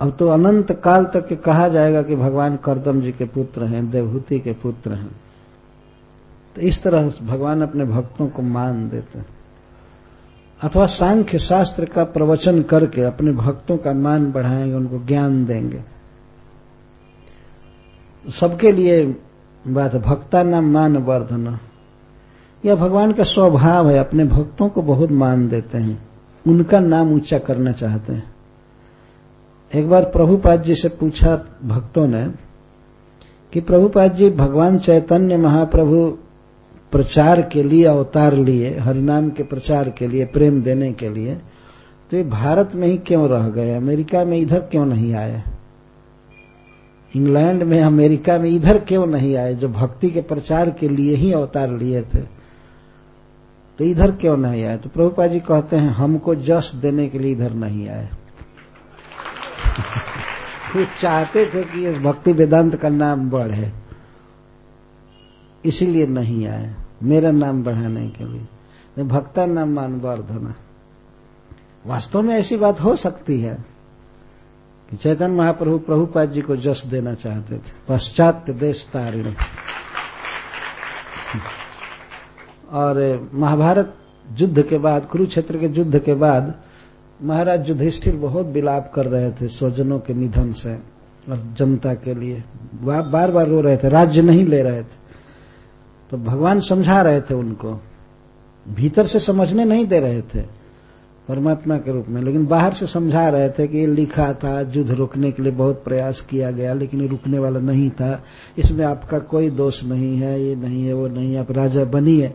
अब तो अनंत काल तक कहा जाएगा कि भगवान करदम जी के पुत्र हैं, देवहूति के पुत्र हैं। तो इस तरह भगवान अपने भक्तों को मान देते हैं। अथवा सांख्य शास्त्र का प्रवचन करके अपने भक्तों का मान बढ़ाएँगे, उनको ज्ञान देंगे। सबके लिए बात भक्ता नाम मान वर्धना। यह भगवान का स्वभाव है, अपने भक्तों को बहुत मान देते हैं। उनका नाम ऊँचा करना चाहते हैं। एक बार प्रभुपाद जी से पूछा भक्तों ने कि प्रभुपाद जी, भगवान चैतन्य महाप्रभु प्रचार के लिए, अवतार लिए, हरिनाम के प्रचार के लिए, प्रेम देने के लिए तो ये भारत में ही क्यों रह गए? अमेरिका में इधर क्यों नहीं आए? इंग्लैंड में, अमेरिका में इधर क्यों नहीं आए, जो भक्ति के प्रचार के लिए ही अवतार लिए थे? तो इधर क्यों नहीं आए? तो प्रभुपा जी कहते हैं, हमको जस देने के लिए इधर नहीं आए। [laughs] वो चाहते थे कि इस भक्ति वेदांत का नाम बढ़े। इसीलिए नहीं आए। मेरा नाम बढ़ाने के लिए। भक्ता नाम मान वर्धना वास्तव में ऐसी बात हो सकती है कि चैतन्य महाप्रभु प्रभुपाद जी को जस देना चाहते थे। पश्चात देश तारिणी। और महाभारत युद्ध के बाद, कुरुक्षेत्र के युद्ध के बाद, महाराज युधिष्ठिर बहुत विलाप कर रहे थे स्वजनों के निधन से और जनता के लिए। बार बार रो रहे थे, राज्य नहीं ले रहे थे। तो भगवान समझा रहे थे उनको। भीतर से समझने नहीं दे रहे थे परमात्मा के रूप में, लेकिन बाहर से समझा रहे थे कि लिखा था, युद्ध रोकने के लिए बहुत प्रयास किया गया, लेकिन रुकने वाला नहीं था। इसमें आपका कोई दोष नहीं है, ये नहीं है, वो नहीं आप राजा बनिए।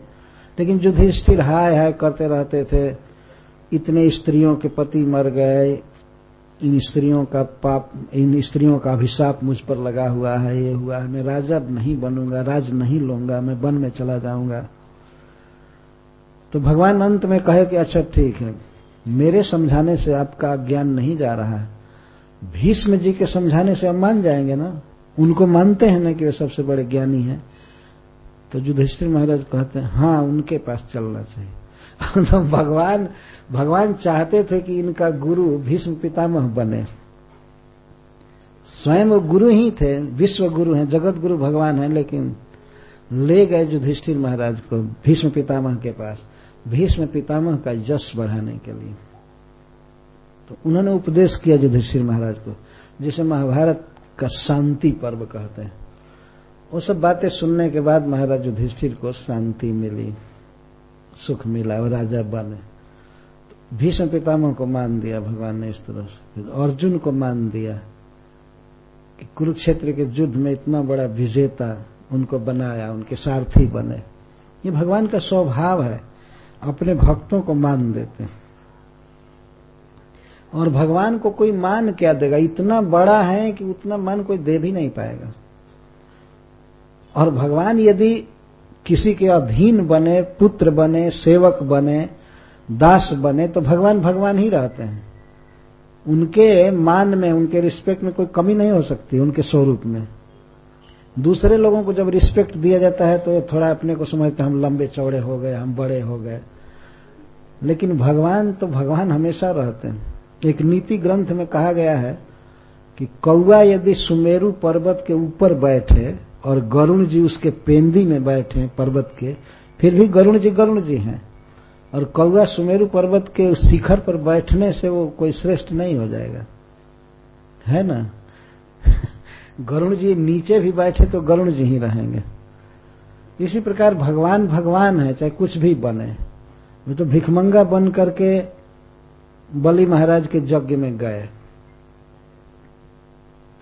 लेकिन युधिष्ठिर हाय हाय करते रहते थे। इतने स्त्रियों के पति मर गए। इन स्त्रियों का पाप, इन स्त्रियों का अभिशाप मुझ पर लगा हुआ है, ये हुआ है। मैं राजा नहीं बनूँगा, राज नहीं लूँगा, मैं वन में चला जाऊँगा। तो भगवान अंत में कहे कि अच्छा ठीक है। मेरे समझाने से आपका ज्ञान नहीं जा रहा है। भीष्म जी के समझाने से आप मान जाएँगे ना? उनको मानते हैं ना कि वे सबसे बड़े ज्ञानी हैं। तो युधिष्ठिर महाराज कहते हैं हाँ उनके पास चलना चाहिए। [laughs] तो भगवान भगवान चाहते थे कि इनका गुरु भीष्म पितामह बने। स्वयं वो गुरु ही थे, विश्व गुरु हैं, जगत गुरु भगवान हैं, लेकिन ले गए युधिष्ठिर महाराज को भीष्म पितामह के पास। भीष्म पितामह का यश बढ़ाने के लिए। तो उन्होंने उपदेश किया युधिष्ठिर महाराज को, जिसे महाभारत का शांति पर्व कहते हैं। वो सब बातें सुनने के बाद महाराज युधिष्ठिर को शांति मिली, सुख मिला और राजा बने। भीष्म पितामह को मान दिया भगवान ने इस तरह से। अर्जुन को मान दिया कि कुरुक्षेत्र के युद्ध में इतना बड़ा विजेता उनको बनाया, उनके सारथी बने। ये भगवान का स्वभाव है, अपने भक्तों को मान देते हैं। और भगवान को कोई मान क्या देगा? इतना बड़ा है कि उतना मान कोई दे भी नहीं पाएगा। और भगवान यदि किसी के अधीन बने, पुत्र बने, सेवक बने, दास बने तो भगवान भगवान ही रहते हैं। उनके मान में, उनके रिस्पेक्ट में कोई कमी नहीं हो सकती, उनके स्वरूप में। दूसरे लोगों को जब रिस्पेक्ट दिया जाता है तो थोड़ा अपने को समझते हम लंबे चौड़े हो गए, हम बड़े हो गए। लेकिन भगवान तो भगवान हमेशा रहते हैं। एक नीति ग्रंथ में कहा गया है कि कौआ यदि सुमेरु पर्वत के ऊपर बैठे और गरुण जी उसके पेंदी में बैठे हैं पर्वत के, फिर भी गरुण जी गरुण जी हैं। और कौआ सुमेरु पर्वत के उस शिखर पर बैठने से वो कोई श्रेष्ठ नहीं हो जाएगा। है ना? [laughs] गरुण जी नीचे भी बैठे तो गरुण जी ही रहेंगे। इसी प्रकार भगवान भगवान है, चाहे कुछ भी बने। वो तो भिखमंगा बन करके बलि महाराज के यज्ञ में गए।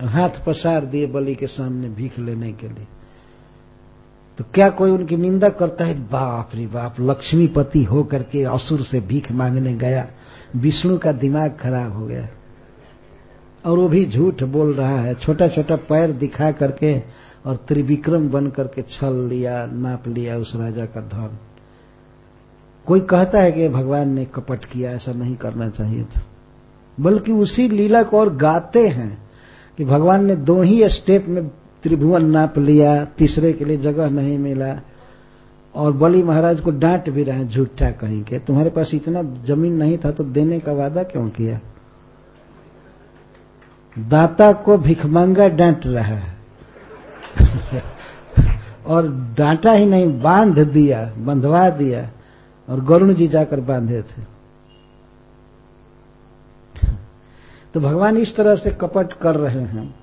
हाथ पसार दिए बलि के सामने भीख लेने के लिए। तो क्या कोई उनकी निंदा करता है? बाप रे बाप, लक्ष्मीपति हो करके असुर से भीख मांगने गया। विष्णु का दिमाग खराब हो गया। और वो भी झूठ बोल रहा है। छोटा छोटा पैर दिखा करके और त्रिविक्रम बन करके छल लिया, नाप लिया उस राजा का धन। कोई कहता है कि भगवान ने कपट किया, ऐसा नहीं करना चाहिए था। बल्कि उसी लीला को और गाते हैं। कि भगवान ने दो ही स्टेप में त्रिभुवन नाप लिया, तीसरे के लिए जगह नहीं मिला, और बलि महाराज को डांट भी रहे झूठा कहीं के तुम्हारे पास इतना ज़मीन नहीं था तो देने का वादा क्यों किया? दाता को भिखमंगा डांट रहा है। [laughs] और डांटा ही नहीं, बाँध दिया, बंधवा दिया, और गरुण जी जाकर बांधे थे। तो भगवान इस तरह से कपट कर रहे हैं।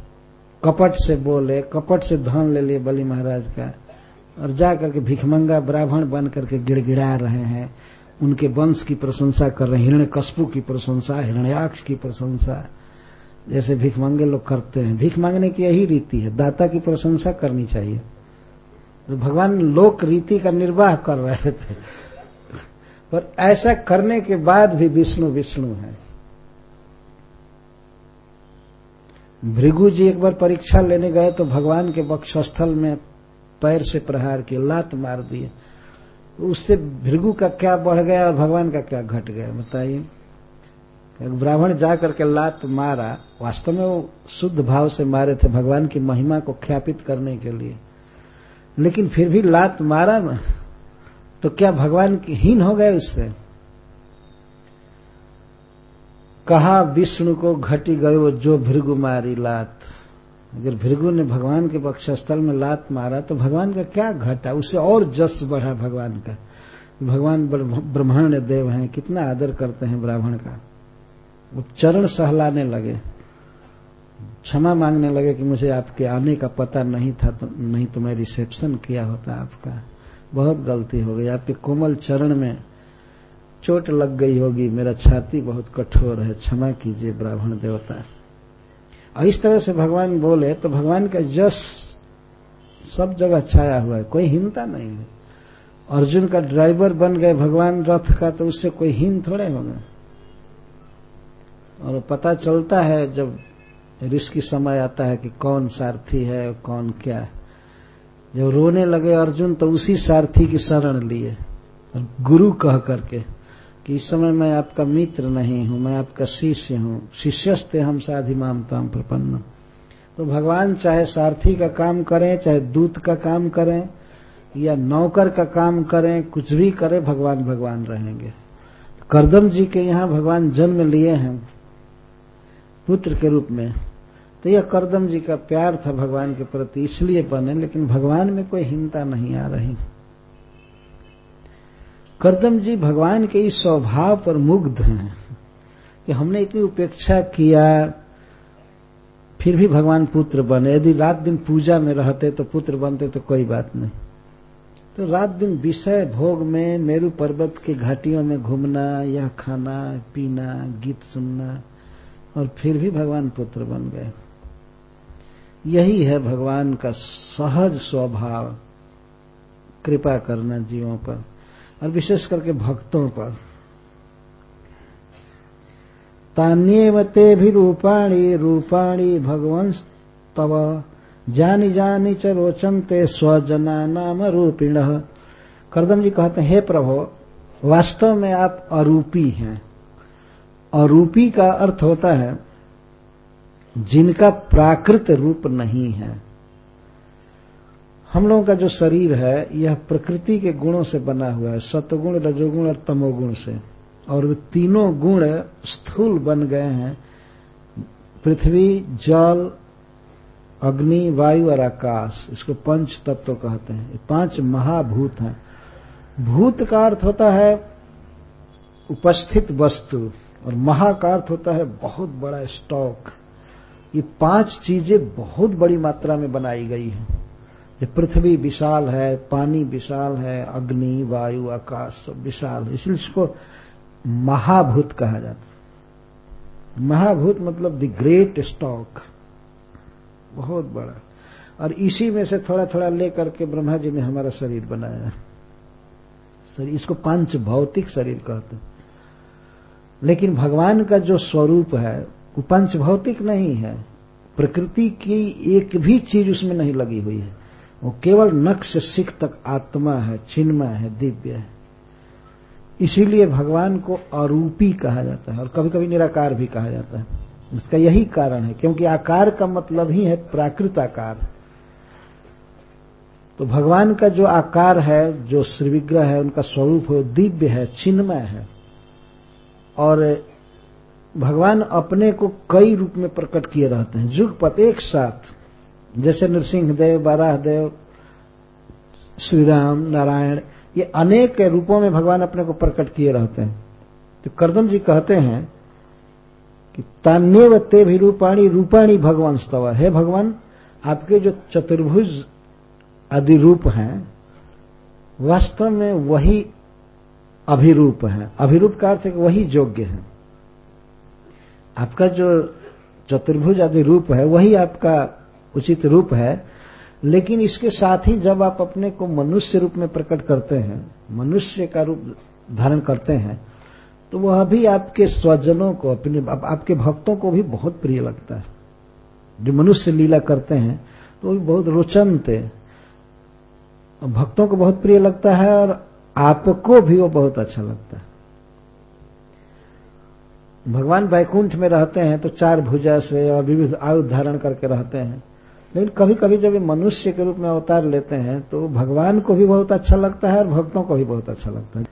कपट से बोले, कपट से धन ले लिए बलि महाराज का, और जा करके भिखमंगा ब्राह्मण बन करके गिड़गिड़ा रहे हैं। उनके वंश की प्रशंसा कर रहे हैं हिरण्य कस्पू की प्रशंसा, हिरण्याक्ष की प्रशंसा, जैसे भीख मांगे लोग करते हैं। भीख मांगने की यही रीति है, दाता की प्रशंसा करनी चाहिए। तो भगवान लोक रीति का निर्वाह कर रहे थे। पर ऐसा करने के बाद भी विष्णु विष्णु है। भृगु जी एक बार परीक्षा लेने गए तो भगवान के वक्षस्थल में पैर से प्रहार किए, लात मार दिए। उससे भृगु का क्या बढ़ गया और भगवान का क्या घट गया, बताइए। ब्राह्मण जा करके लात मारा, वास्तव में वो शुद्ध भाव से मारे थे भगवान की महिमा को ख्यापित करने के लिए। लेकिन फिर भी लात मारा ना तो क्या भगवान की हीन हो गए उससे? कहा विष्णु को घटी गयो जो भृगु मारी लात। अगर भृगु ने भगवान के पक्षस्थल में लात मारा तो भगवान का क्या घटा? उसे और जस बढ़ा भगवान का। भगवान ब्रह्मांड देव हैं, कितना आदर करते हैं ब्राह्मण का। वो चरण सहलाने लगे। क्षमा मांगने लगे कि मुझे आपके आने का पता नहीं था तो नहीं तो मैं रिसेप्शन किया होता आपका। बहुत गलती हो गई। आपके कोमल चरण में चोट लग गई होगी, मेरा छाती बहुत कठोर है, क्षमा कीजिए ब्राह्मण देवता। और इस तरह से भगवान बोले तो भगवान का जस सब जगह छाया हुआ है, कोई हिंता नहीं है। अर्जुन का ड्राइवर बन गए भगवान रथ का तो उससे कोई हिम थोड़े होगा। और पता चलता है, जब रिस्क समय आता है कि कौन सारथी है, कौन क्या है। जब रोने लगे अर्जुन तो उसी सारथी की शरण लिए गुरु कह करके। कि इस समय मैं आपका मित्र नहीं हूँ, मैं आपका शिष्य हूँ। शिष्यस्ते हम साधिमाम ताम प्रपन्न तो भगवान चाहे सारथी का काम करें, चाहे दूत का काम करें, या नौकर का काम करें, कुछ भी करें, भगवान भगवान रहेंगे। करदम जी के यहाँ भगवान जन्म लिए हैं, पुत्र के रूप में। तो यह करदम जी का प्यार था भगवान के प्रति, इसलिए बने, लेकिन भगवान में कोई हिंता नहीं आ रही। करदम जी भगवान के इस स्वभाव पर मुग्ध हैं कि हमने इतनी उपेक्षा किया, फिर भी भगवान पुत्र बने। यदि रात दिन पूजा में रहते तो पुत्र बनते तो कोई बात नहीं। तो रात दिन विषय भोग में, मेरु पर्वत की घाटियों में घूमना या खाना, पीना, गीत सुनना, और फिर भी भगवान पुत्र बन गए। यही है भगवान का सहज स्वभाव, कृपा करना जीवों पर। और विशेष करके भक्तों पर। तान्येव ते भी रूपाणी रूपाणी भगवंस तव। जानी जानी च रोचनते स्वजना नाम रूपिण। करदम जी कहते हैं, हे प्रभु, वास्तव में आप अरूपी हैं। अरूपी का अर्थ होता है, जिनका प्राकृत रूप नहीं है। हम लोगों का जो शरीर है, यह प्रकृति के गुणों से बना हुआ है सतगुण रजोगुण और तमोगुण से। और वे तीनों गुण स्थूल बन गए हैं। पृथ्वी, जल, अग्नि, वायु और आकाश, इसको पंच तत्व कहते हैं। पाँच महाभूत हैं। भूत का अर्थ होता है उपस्थित वस्तु, और महा का अर्थ होता है बहुत बड़ा स्टॉक। ये पाँच चीज़ें बहुत बड़ी मात्रा में बनाई गई हैं। पृथ्वी विशाल है, पानी विशाल है, अग्नि, वायु, आकाश सब विशाल है। इसलिए इसको महाभूत कहा जाता है। महाभूत मतलब द ग्रेट स्टॉक बहुत बड़ा। और इसी में से थोड़ा थोड़ा लेकर के ब्रह्मा जी ने हमारा शरीर बनाया शरीर इसको पंच भौतिक शरीर कहते हैं। लेकिन भगवान का जो स्वरूप है, वो पंच भौतिक नहीं है। प्रकृति की एक भी चीज़ उसमें नहीं लगी हुई है। वो केवल से सिख तक आत्मा है, चिन्मय है, दिव्य है। इसीलिए भगवान को अरूपी कहा जाता है और कभी कभी निराकार भी कहा जाता है। इसका यही कारण है, क्योंकि आकार का मतलब ही है प्राकृत आकार। तो भगवान का जो आकार है, जो श्रीविग्रह है, उनका स्वरूप है दिव्य है, चिन्मय है। और भगवान अपने को कई रूप में प्रकट किए रहते हैं। जुगपत एक साथ। जैसे नृसिंह देव बाराह देव श्री राम नारायण, ये अनेक रूपों में भगवान अपने को प्रकट किए रहते हैं। तो करदम जी कहते हैं कि तान्यव ते भी रूपाणी रूपाणी भगवान स्तव। हे भगवान, आपके जो चतुर्भुज आदि रूप हैं, वास्तव में वही अभिरूप है। अभिरूप का अर्थ वही योग्य है। आपका जो चतुर्भुज आदि रूप है, वही आपका उचित रूप है लेकिन इसके साथ ही जब आप अपने को मनुष्य रूप में प्रकट करते हैं मनुष्य का रूप धारण करते हैं तो वह भी आपके स्वजनों को अपने आप, आपके भक्तों को भी बहुत प्रिय लगता है। जो मनुष्य लीला करते हैं तो वो भी बहुत रोचनते भक्तों को बहुत प्रिय लगता है और आपको भी वो बहुत अच्छा लगता है। भगवान वैकुंठ में रहते हैं तो चार भुजा से और विविध आयु धारण करके रहते हैं। लेकिन कभी कभी जब ये मनुष्य के रूप में अवतार लेते हैं तो भगवान को भी बहुत अच्छा लगता है और भक्तों को भी बहुत अच्छा लगता है।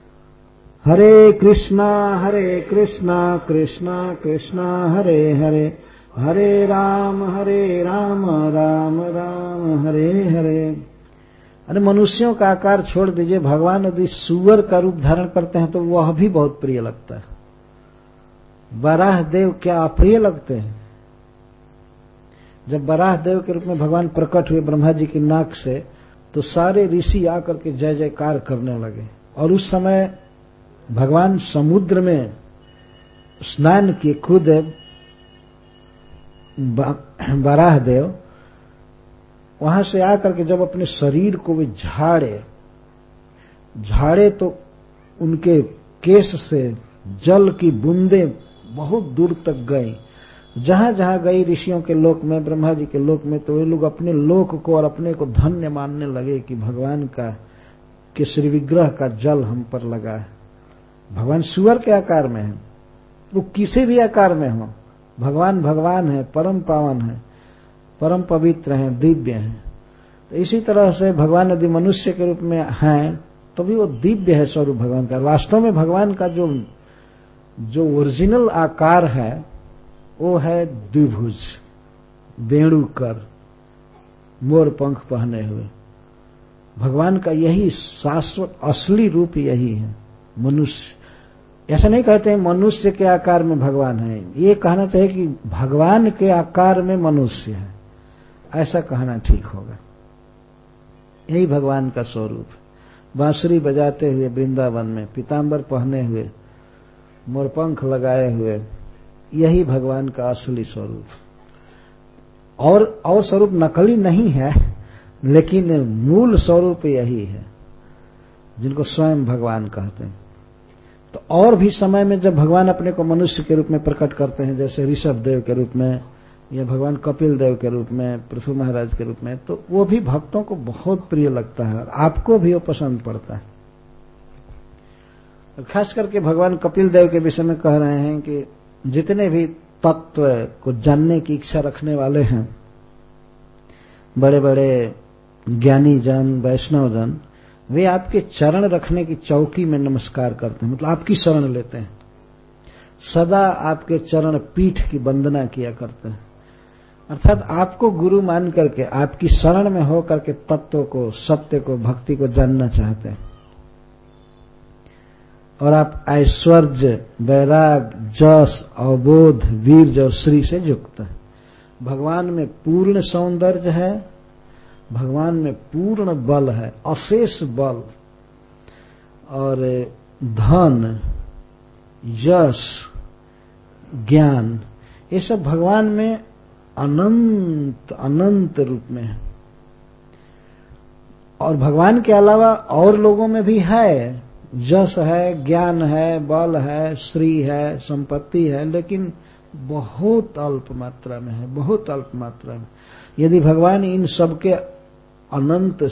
हरे कृष्णा हरे कृष्णा कृष्णा कृष्णा, हरे हरे। हरे राम हरे राम राम राम, हरे हरे। अरे मनुष्यों का आकार छोड़ दीजिए, भगवान यदि सुअर का रूप धारण करते हैं तो वह भी बहुत प्रिय लगता है। बराह देव क्या अप्रिय लगते हैं? जब बराह देव के रूप में भगवान प्रकट हुए ब्रह्मा जी की नाक से तो सारे ऋषि आकर के जय जयकार करने लगे। और उस समय भगवान समुद्र में स्नान किए खुद बराह देव, वहाँ से आकर के जब अपने शरीर को वे झाड़े झाड़े तो उनके केस से जल की बूंदे बहुत दूर तक गई। जहाँ जहाँ गई ऋषियों के लोक में, ब्रह्मा जी के लोक में तो वे लोग अपने लोक को और अपने को धन्य मानने लगे कि भगवान का, के श्री विग्रह का जल हम पर लगा है। भगवान सुअर के आकार में है। वो किसी भी आकार में हो। भगवान भगवान है, परम पावन है, परम पवित्र है, दिव्य है। तो इसी तरह से भगवान यदि मनुष्य के रूप में हैं तो भी वो दिव्य है स्वरूप भगवान का। वास्तव में भगवान का जो जो ओरिजिनल आकार है वो है द्विभुज, वेणुकर, मोर पंख पहने हुए। भगवान का यही शाश्वत, असली रूप यही है, मनुष्य। ऐसा नहीं कहते हैं मनुष्य के आकार में भगवान है। ये कहना चाहिए कि भगवान के आकार में मनुष्य है। ऐसा कहना ठीक होगा। यही भगवान का स्वरूप। बांसुरी बजाते हुए वृंदावन में पीताम्बर पहने हुए मोरपंख लगाए हुए यही भगवान का असली स्वरूप। और और स्वरूप नकली नहीं है, लेकिन मूल स्वरूप यही है, जिनको स्वयं भगवान कहते हैं। तो और भी समय में जब भगवान अपने को मनुष्य के रूप में प्रकट करते हैं, जैसे ऋषभ देव के रूप में, या भगवान कपिल देव के रूप में, पृथ्वी महाराज के रूप में तो वो भी भक्तों को बहुत प्रिय लगता है, और आपको भी वो पसंद पड़ता है। खास करके भगवान कपिल देव के विषय में कह रहे हैं कि जितने भी तत्व को जानने की इच्छा रखने वाले हैं बड़े बड़े ज्ञानी जन वैष्णव जन वे आपके चरण रखने की चौकी में नमस्कार करते हैं मतलब आपकी शरण लेते हैं। सदा आपके चरण पीठ की वंदना किया करते हैं। अर्थात आपको गुरु मान करके, आपकी शरण में हो करके तत्व को, सत्य को, भक्ति को जानना चाहते हैं। और आप ऐश्वर्य, वैराग, जस अवबोध वीर और श्री से युक्त है। भगवान में पूर्ण सौंदर्य है, भगवान में पूर्ण बल है, अशेष बल। और धन, यश, ज्ञान, ये सब भगवान में अनंत अनंत रूप में है। और भगवान के अलावा और लोगों में भी है। जस है, ज्ञान है, बल है, श्री है, संपत्ति है, लेकिन बहुत अल्प मात्रा में है, बहुत अल्प मात्रा में। यदि भगवान इन सबके अनंत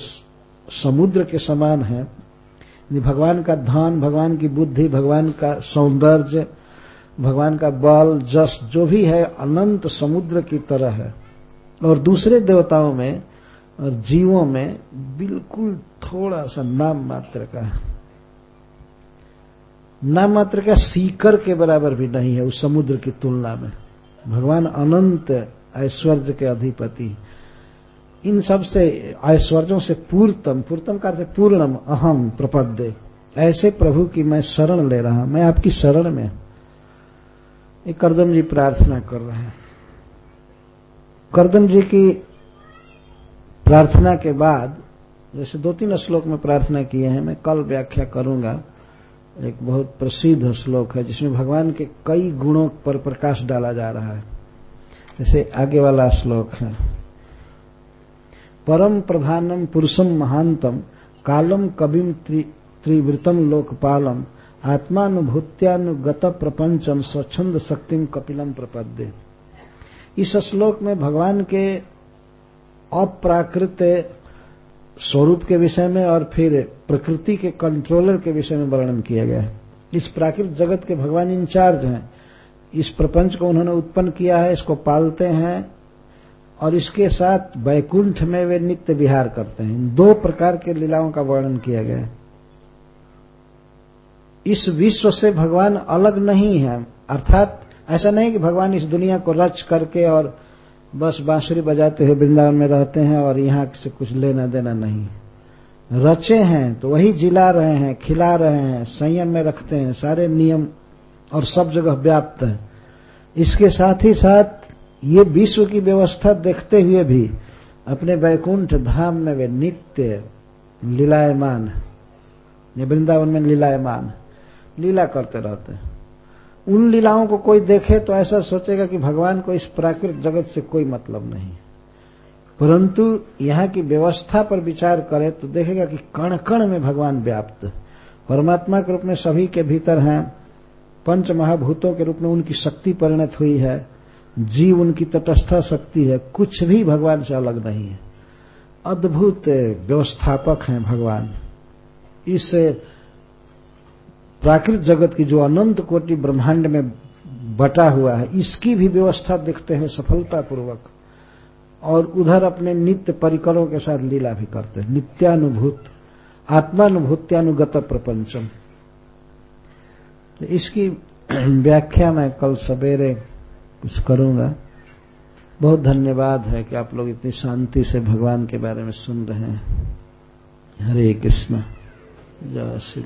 समुद्र के समान है, यदि भगवान का धन, भगवान की बुद्धि, भगवान का सौंदर्य, भगवान का बल, जस, जो भी है, अनंत समुद्र की तरह है। और दूसरे देवताओं में और जीवों में बिल्कुल थोड़ा सा नाम मात्र का है। नाम मात्र का सीकर के बराबर भी नहीं है, उस समुद्र की तुलना में। भगवान अनंत ऐश्वर्य के अधिपति इन सबसे ऐश्वर्यों से पूर्तम पूर्तम का पूर्णम, अहम, प्रपद्य। ऐसे प्रभु की मैं शरण ले रहा मैं आपकी शरण में ये करदम जी प्रार्थना कर रहे हैं। करदम जी की प्रार्थना के बाद, जैसे दो तीन श्लोक में प्रार्थना किए हैं, मैं कल व्याख्या करूँगा। एक बहुत प्रसिद्ध श्लोक है, जिसमें भगवान के कई गुणों पर प्रकाश डाला जा रहा है। जैसे आगे वाला श्लोक है, परम प्रधानम पुरुषम महांतम, कालम कविम त्रिवृतम लोकपालम, आत्मानुभूत्यानुगत प्रपंचम स्वच्छंद शक्तिम कपिलम प्रपद्य। इस श्लोक में भगवान के अप्राकृत स्वरूप के विषय में और फिर प्रकृति के कंट्रोलर के विषय में वर्णन किया गया है। इस प्राकृतिक जगत के भगवान इंचार्ज हैं। इस प्रपंच को उन्होंने उत्पन्न किया है, इसको पालते हैं और इसके साथ वैकुंठ में वे नित्य विहार करते हैं। दो प्रकार के लीलाओं का वर्णन किया गया है। इस विश्व से भगवान अलग नहीं है। अर्थात ऐसा नहीं कि भगवान इस दुनिया को रच करके और बस बांसुरी बजाते हुए वृंदावन में रहते हैं और यहाँ से कुछ लेना देना नहीं। रचे हैं तो वही जिला रहे हैं, खिला रहे हैं, संयम में रखते हैं, सारे नियम और सब जगह व्याप्त है। इसके साथ ही साथ ये विश्व की व्यवस्था देखते हुए भी अपने वैकुंठ धाम में वे नित्य लीलायमान वृंदावन में लीलायमान लीला करते रहते हैं। उन लीलाओं को कोई देखे तो ऐसा सोचेगा कि भगवान को इस प्राकृतिक जगत से कोई मतलब नहीं। परंतु यहाँ की व्यवस्था पर विचार करे तो देखेगा कि कण कण में भगवान व्याप्त। परमात्मा के रूप में सभी के भीतर हैं पंच महाभूतों के रूप में उनकी शक्ति परिणत हुई है, जीव उनकी तटस्था शक्ति है, कुछ भी भगवान से अलग नहीं है। अद्भुत व्यवस्थापक हैं भगवान। इस प्राकृतिक जगत की जो अनंत कोटि ब्रह्मांड में बटा हुआ है, इसकी भी व्यवस्था देखते हैं सफलतापूर्वक। और उधर अपने नित्य परिकरों के साथ लीला भी करते हैं। नित्यानुभूत, आत्मानुभूत्यानुगत प्रपंचम। तो इसकी [clears throat] व्याख्या मैं कल सवेरे कुछ करूँगा। बहुत धन्यवाद है कि आप लोग इतनी शांति से भगवान के बारे में सुन रहे हैं। हरे कृष्ण। जय श्री